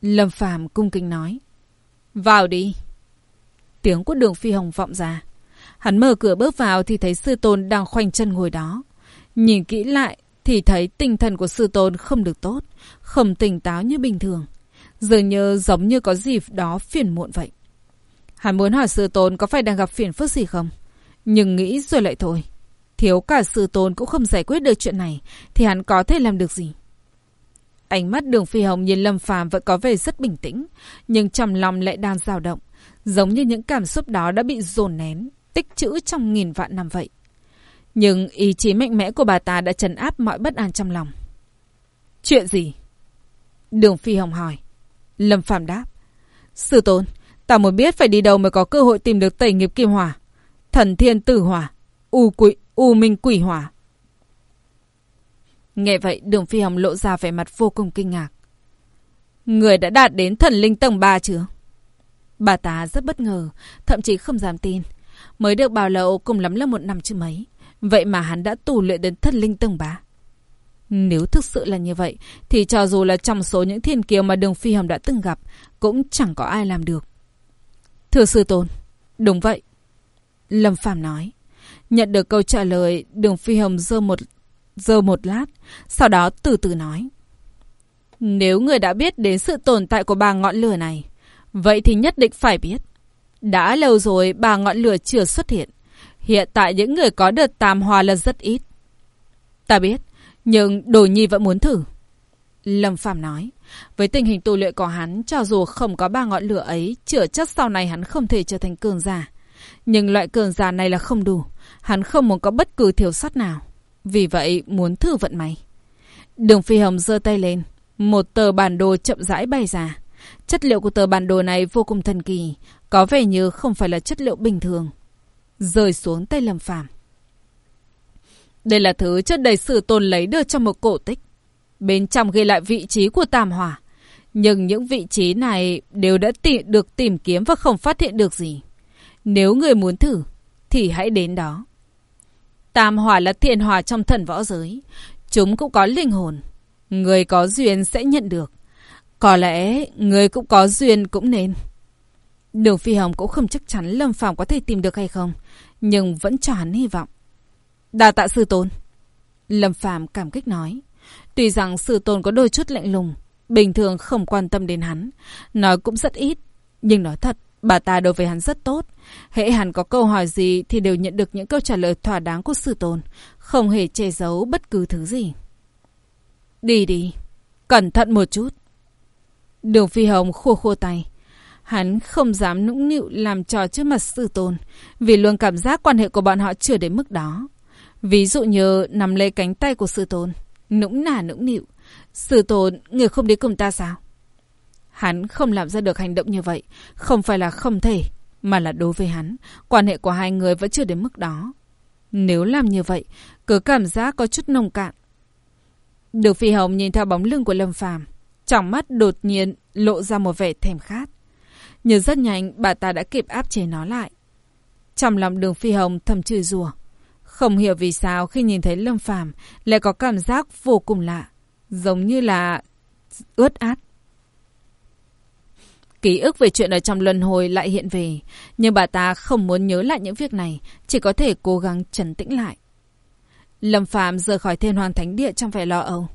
Speaker 1: Lâm phàm cung kính nói. Vào đi. Tiếng của đường phi hồng vọng ra. Hắn mở cửa bước vào thì thấy sư tôn đang khoanh chân ngồi đó. Nhìn kỹ lại thì thấy tinh thần của sư tôn không được tốt, không tỉnh táo như bình thường. Dường như giống như có gì đó phiền muộn vậy. Hắn muốn hỏi sư tôn có phải đang gặp phiền phức gì không? Nhưng nghĩ rồi lại thôi. Thiếu cả sư tôn cũng không giải quyết được chuyện này, thì hắn có thể làm được gì? Ánh mắt đường phi hồng nhìn Lâm phàm vẫn có vẻ rất bình tĩnh, nhưng trong lòng lại đang dao động. Giống như những cảm xúc đó đã bị dồn nén, tích trữ trong nghìn vạn năm vậy. Nhưng ý chí mạnh mẽ của bà ta đã trấn áp mọi bất an trong lòng. Chuyện gì? Đường Phi Hồng hỏi. Lâm Phạm đáp. Sư tôn, ta muốn biết phải đi đâu mới có cơ hội tìm được tẩy nghiệp kim hỏa. Thần thiên tử hỏa. U quỷ, u minh quỷ hỏa. Nghe vậy đường Phi Hồng lộ ra vẻ mặt vô cùng kinh ngạc. Người đã đạt đến thần linh tầng 3 chưa? Bà ta rất bất ngờ, thậm chí không dám tin. Mới được bao lâu cùng lắm là một năm chứ mấy. Vậy mà hắn đã tù luyện đến thần linh tầng 3. Nếu thực sự là như vậy, thì cho dù là trong số những thiên kiều mà đường phi hồng đã từng gặp, cũng chẳng có ai làm được. Thưa sư tôn, đúng vậy. Lâm Phàm nói. Nhận được câu trả lời, đường phi hồng giơ một, dơ một lát, sau đó từ từ nói. Nếu người đã biết đến sự tồn tại của bà ngọn lửa này, vậy thì nhất định phải biết. Đã lâu rồi bà ngọn lửa chưa xuất hiện. Hiện tại những người có đợt tam hòa là rất ít. Ta biết, nhưng đồ nhi vẫn muốn thử. Lâm Phạm nói, với tình hình tu luyện của hắn, cho dù không có ba ngọn lửa ấy, chữa chắc sau này hắn không thể trở thành cường giả. Nhưng loại cường giả này là không đủ, hắn không muốn có bất cứ thiếu sót nào. Vì vậy, muốn thử vận may. Đường Phi Hồng giơ tay lên, một tờ bản đồ chậm rãi bay ra. Chất liệu của tờ bản đồ này vô cùng thần kỳ, có vẻ như không phải là chất liệu bình thường rơi xuống tay Lâm Phàm. Đây là thứ chất đầy sử tôn lấy được trong một cổ tích. Bên trong ghi lại vị trí của Tam Hỏa. Nhưng những vị trí này đều đã tị được tìm kiếm và không phát hiện được gì. Nếu người muốn thử, thì hãy đến đó. Tam Hỏa là thiện hỏa trong thần võ giới. Chúng cũng có linh hồn. Người có duyên sẽ nhận được. Có lẽ người cũng có duyên cũng nên. Đường Phi Hồng cũng không chắc chắn Lâm Phàm có thể tìm được hay không nhưng vẫn cho hắn hy vọng. Đà tạ sư tôn. Lâm Phàm cảm kích nói. Tuy rằng sư tôn có đôi chút lạnh lùng, bình thường không quan tâm đến hắn. Nói cũng rất ít. Nhưng nói thật, bà ta đối với hắn rất tốt. Hễ hắn có câu hỏi gì thì đều nhận được những câu trả lời thỏa đáng của sư tôn. Không hề che giấu bất cứ thứ gì. Đi đi. Cẩn thận một chút. Đường Phi Hồng khua khua tay. Hắn không dám nũng nịu làm trò trước mặt sư tôn, vì luôn cảm giác quan hệ của bọn họ chưa đến mức đó. Ví dụ như nằm lấy cánh tay của sư tôn, nũng nả nũng nịu. Sư tôn, người không đi cùng ta sao? Hắn không làm ra được hành động như vậy, không phải là không thể, mà là đối với hắn, quan hệ của hai người vẫn chưa đến mức đó. Nếu làm như vậy, cứ cảm giác có chút nồng cạn. Được Phi Hồng nhìn theo bóng lưng của Lâm Phàm, trong mắt đột nhiên lộ ra một vẻ thèm khát. Nhưng rất nhanh bà ta đã kịp áp chế nó lại. Trong lòng đường Phi Hồng thầm chửi rủa. Không hiểu vì sao khi nhìn thấy Lâm Phàm lại có cảm giác vô cùng lạ. Giống như là ướt át. Ký ức về chuyện ở trong luân hồi lại hiện về. Nhưng bà ta không muốn nhớ lại những việc này. Chỉ có thể cố gắng trấn tĩnh lại. Lâm Phạm rời khỏi thiên hoàng thánh địa trong vẻ lo âu.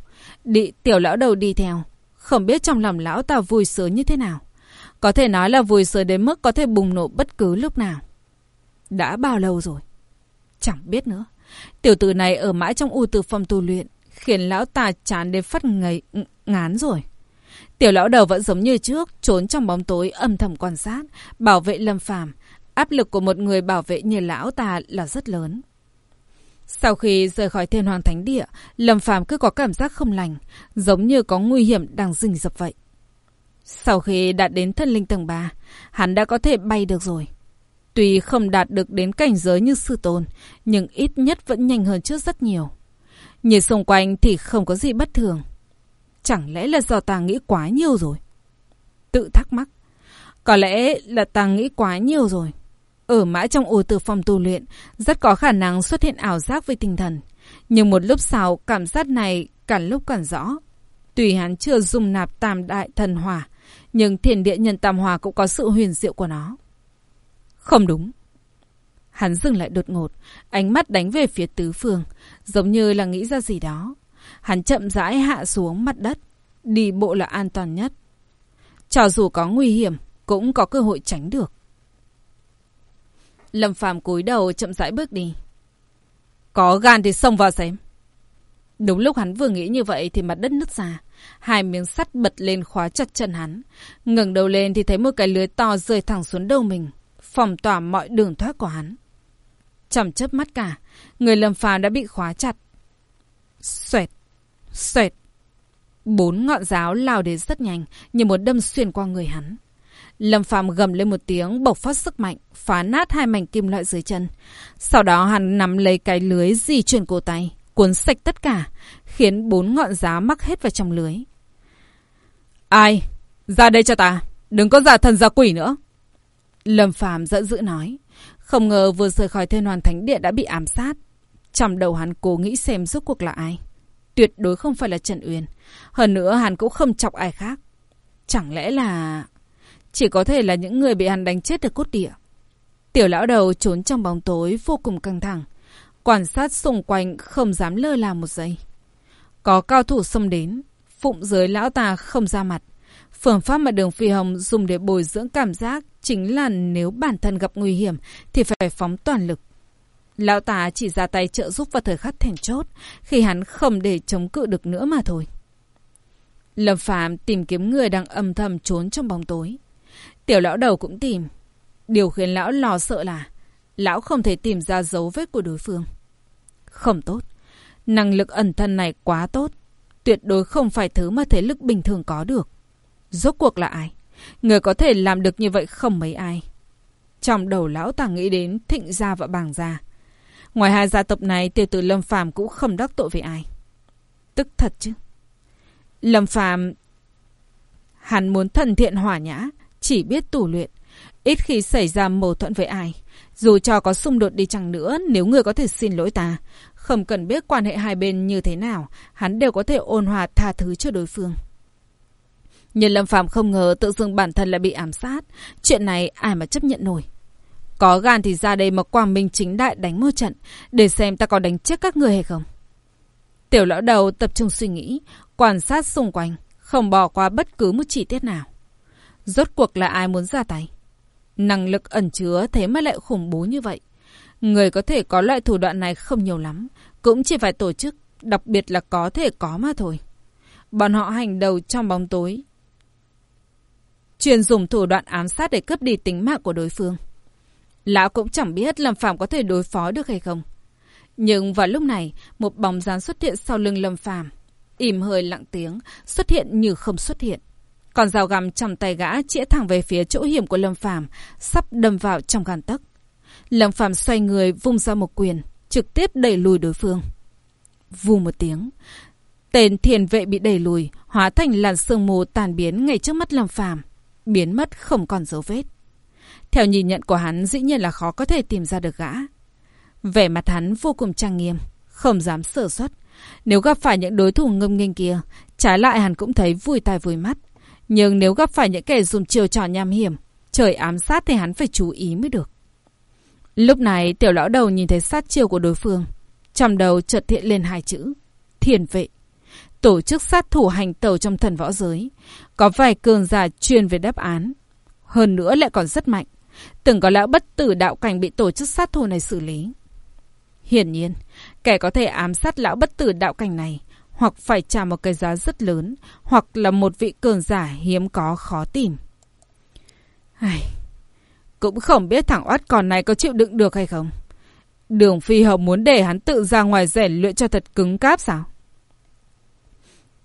Speaker 1: Đi, tiểu lão đầu đi theo. Không biết trong lòng lão ta vui sướng như thế nào. Có thể nói là vui sướng đến mức có thể bùng nổ bất cứ lúc nào. Đã bao lâu rồi? Chẳng biết nữa. Tiểu tử này ở mãi trong u tử phòng tu luyện, khiến lão ta chán đến phát ngấy, ngán rồi. Tiểu lão đầu vẫn giống như trước, trốn trong bóng tối âm thầm quan sát, bảo vệ lâm phàm. Áp lực của một người bảo vệ như lão ta là rất lớn. Sau khi rời khỏi thiên hoàng thánh địa, Lâm Phàm cứ có cảm giác không lành, giống như có nguy hiểm đang rình rập vậy. Sau khi đạt đến thân linh tầng 3, hắn đã có thể bay được rồi. Tuy không đạt được đến cảnh giới như sư tôn, nhưng ít nhất vẫn nhanh hơn trước rất nhiều. Nhìn xung quanh thì không có gì bất thường. Chẳng lẽ là do ta nghĩ quá nhiều rồi? Tự thắc mắc. Có lẽ là ta nghĩ quá nhiều rồi. Ở mãi trong ô từ phòng tu luyện, rất có khả năng xuất hiện ảo giác với tinh thần. Nhưng một lúc sau, cảm giác này càng lúc càng rõ. Tuy hắn chưa dùng nạp tam đại thần hỏa, nhưng thiền địa nhân tam hòa cũng có sự huyền diệu của nó. Không đúng. Hắn dừng lại đột ngột, ánh mắt đánh về phía tứ phương, giống như là nghĩ ra gì đó. Hắn chậm rãi hạ xuống mặt đất, đi bộ là an toàn nhất. Cho dù có nguy hiểm, cũng có cơ hội tránh được. Lâm Phàm cúi đầu chậm rãi bước đi. Có gan thì xông vào xem. Đúng lúc hắn vừa nghĩ như vậy thì mặt đất nứt ra. Hai miếng sắt bật lên khóa chặt chân hắn. ngẩng đầu lên thì thấy một cái lưới to rơi thẳng xuống đầu mình. Phòng tỏa mọi đường thoát của hắn. Chầm chớp mắt cả. Người Lâm Phàm đã bị khóa chặt. Xoẹt. Xoẹt. Bốn ngọn giáo lao đến rất nhanh như một đâm xuyên qua người hắn. Lâm Phạm gầm lên một tiếng bộc phát sức mạnh, phá nát hai mảnh kim loại dưới chân. Sau đó hắn nắm lấy cái lưới di chuyển cổ tay, cuốn sạch tất cả, khiến bốn ngọn giá mắc hết vào trong lưới. Ai? Ra đây cho ta, đừng có giả thần giả quỷ nữa. Lâm Phạm giận dữ nói, không ngờ vừa rời khỏi thiên hoàn thánh địa đã bị ám sát. Trong đầu hắn cố nghĩ xem rốt cuộc là ai. Tuyệt đối không phải là Trần Uyên. Hơn nữa, hắn cũng không chọc ai khác. Chẳng lẽ là... Chỉ có thể là những người bị hắn đánh chết ở cốt địa. Tiểu lão đầu trốn trong bóng tối vô cùng căng thẳng. Quan sát xung quanh không dám lơ là một giây. Có cao thủ xông đến. Phụng giới lão ta không ra mặt. Phương pháp mà đường phi hồng dùng để bồi dưỡng cảm giác chính là nếu bản thân gặp nguy hiểm thì phải phóng toàn lực. Lão ta chỉ ra tay trợ giúp vào thời khắc thèn chốt, khi hắn không để chống cự được nữa mà thôi. Lâm Phạm tìm kiếm người đang âm thầm trốn trong bóng tối. Tiểu lão đầu cũng tìm. Điều khiến lão lo sợ là, lão không thể tìm ra dấu vết của đối phương. Không tốt. Năng lực ẩn thân này quá tốt. Tuyệt đối không phải thứ mà thế lực bình thường có được. Rốt cuộc là ai? Người có thể làm được như vậy không mấy ai. Trong đầu lão ta nghĩ đến thịnh gia và bàng gia. Ngoài hai gia tộc này, tiểu tử Lâm Phàm cũng không đắc tội với ai. Tức thật chứ. Lâm Phàm hắn muốn thần thiện hỏa nhã, chỉ biết tủ luyện, ít khi xảy ra mâu thuẫn với ai. Dù cho có xung đột đi chăng nữa, nếu người có thể xin lỗi ta, không cần biết quan hệ hai bên như thế nào, hắn đều có thể ôn hòa tha thứ cho đối phương. Nhưng Lâm Phạm không ngờ tự dưng bản thân lại bị ám sát. Chuyện này ai mà chấp nhận nổi. Có gan thì ra đây mà quang minh chính đại đánh một trận, để xem ta có đánh chết các người hay không. Tiểu lão đầu tập trung suy nghĩ, quan sát xung quanh, Không bỏ qua bất cứ một chi tiết nào. Rốt cuộc là ai muốn ra tay? Năng lực ẩn chứa thế mà lại khủng bố như vậy. Người có thể có loại thủ đoạn này không nhiều lắm. Cũng chỉ phải tổ chức, đặc biệt là có thể có mà thôi. Bọn họ hành đầu trong bóng tối. Chuyên dùng thủ đoạn ám sát để cướp đi tính mạng của đối phương. Lão cũng chẳng biết Lâm Phàm có thể đối phó được hay không. Nhưng vào lúc này, một bóng dáng xuất hiện sau lưng Lâm Phàm, im hơi lặng tiếng, xuất hiện như không xuất hiện. Còn dao găm trong tay gã chĩa thẳng về phía chỗ hiểm của Lâm Phàm, sắp đâm vào trong gan tấc. Lâm Phàm xoay người vung ra một quyền, trực tiếp đẩy lùi đối phương. Vù một tiếng, tên thiền vệ bị đẩy lùi, hóa thành làn sương mù tàn biến ngay trước mắt Lâm Phàm, biến mất không còn dấu vết. Theo nhìn nhận của hắn dĩ nhiên là khó có thể tìm ra được gã. Vẻ mặt hắn vô cùng trang nghiêm, không dám sở xuất. Nếu gặp phải những đối thủ ngâm nghênh kia, trái lại hắn cũng thấy vui tai vui mắt. Nhưng nếu gặp phải những kẻ dùng chiều trò nham hiểm, trời ám sát thì hắn phải chú ý mới được. Lúc này tiểu lão đầu nhìn thấy sát chiều của đối phương. Trong đầu chợt hiện lên hai chữ. Thiền vệ. Tổ chức sát thủ hành tẩu trong thần võ giới. Có vài cường giả chuyên về đáp án. Hơn nữa lại còn rất mạnh. Từng có lão bất tử đạo cảnh bị tổ chức sát thủ này xử lý. Hiển nhiên, kẻ có thể ám sát lão bất tử đạo cảnh này hoặc phải trả một cái giá rất lớn, hoặc là một vị cường giả hiếm có khó tìm. Ai... Cũng không biết thằng oát còn này có chịu đựng được hay không. Đường Phi Hồng muốn để hắn tự ra ngoài rèn luyện cho thật cứng cáp sao?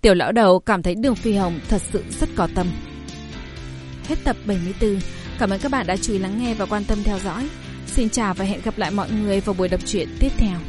Speaker 1: Tiểu lão đầu cảm thấy đường Phi Hồng thật sự rất có tâm. Hết tập 74. Cảm ơn các bạn đã chú ý lắng nghe và quan tâm theo dõi. Xin chào và hẹn gặp lại mọi người vào buổi đọc truyện tiếp theo.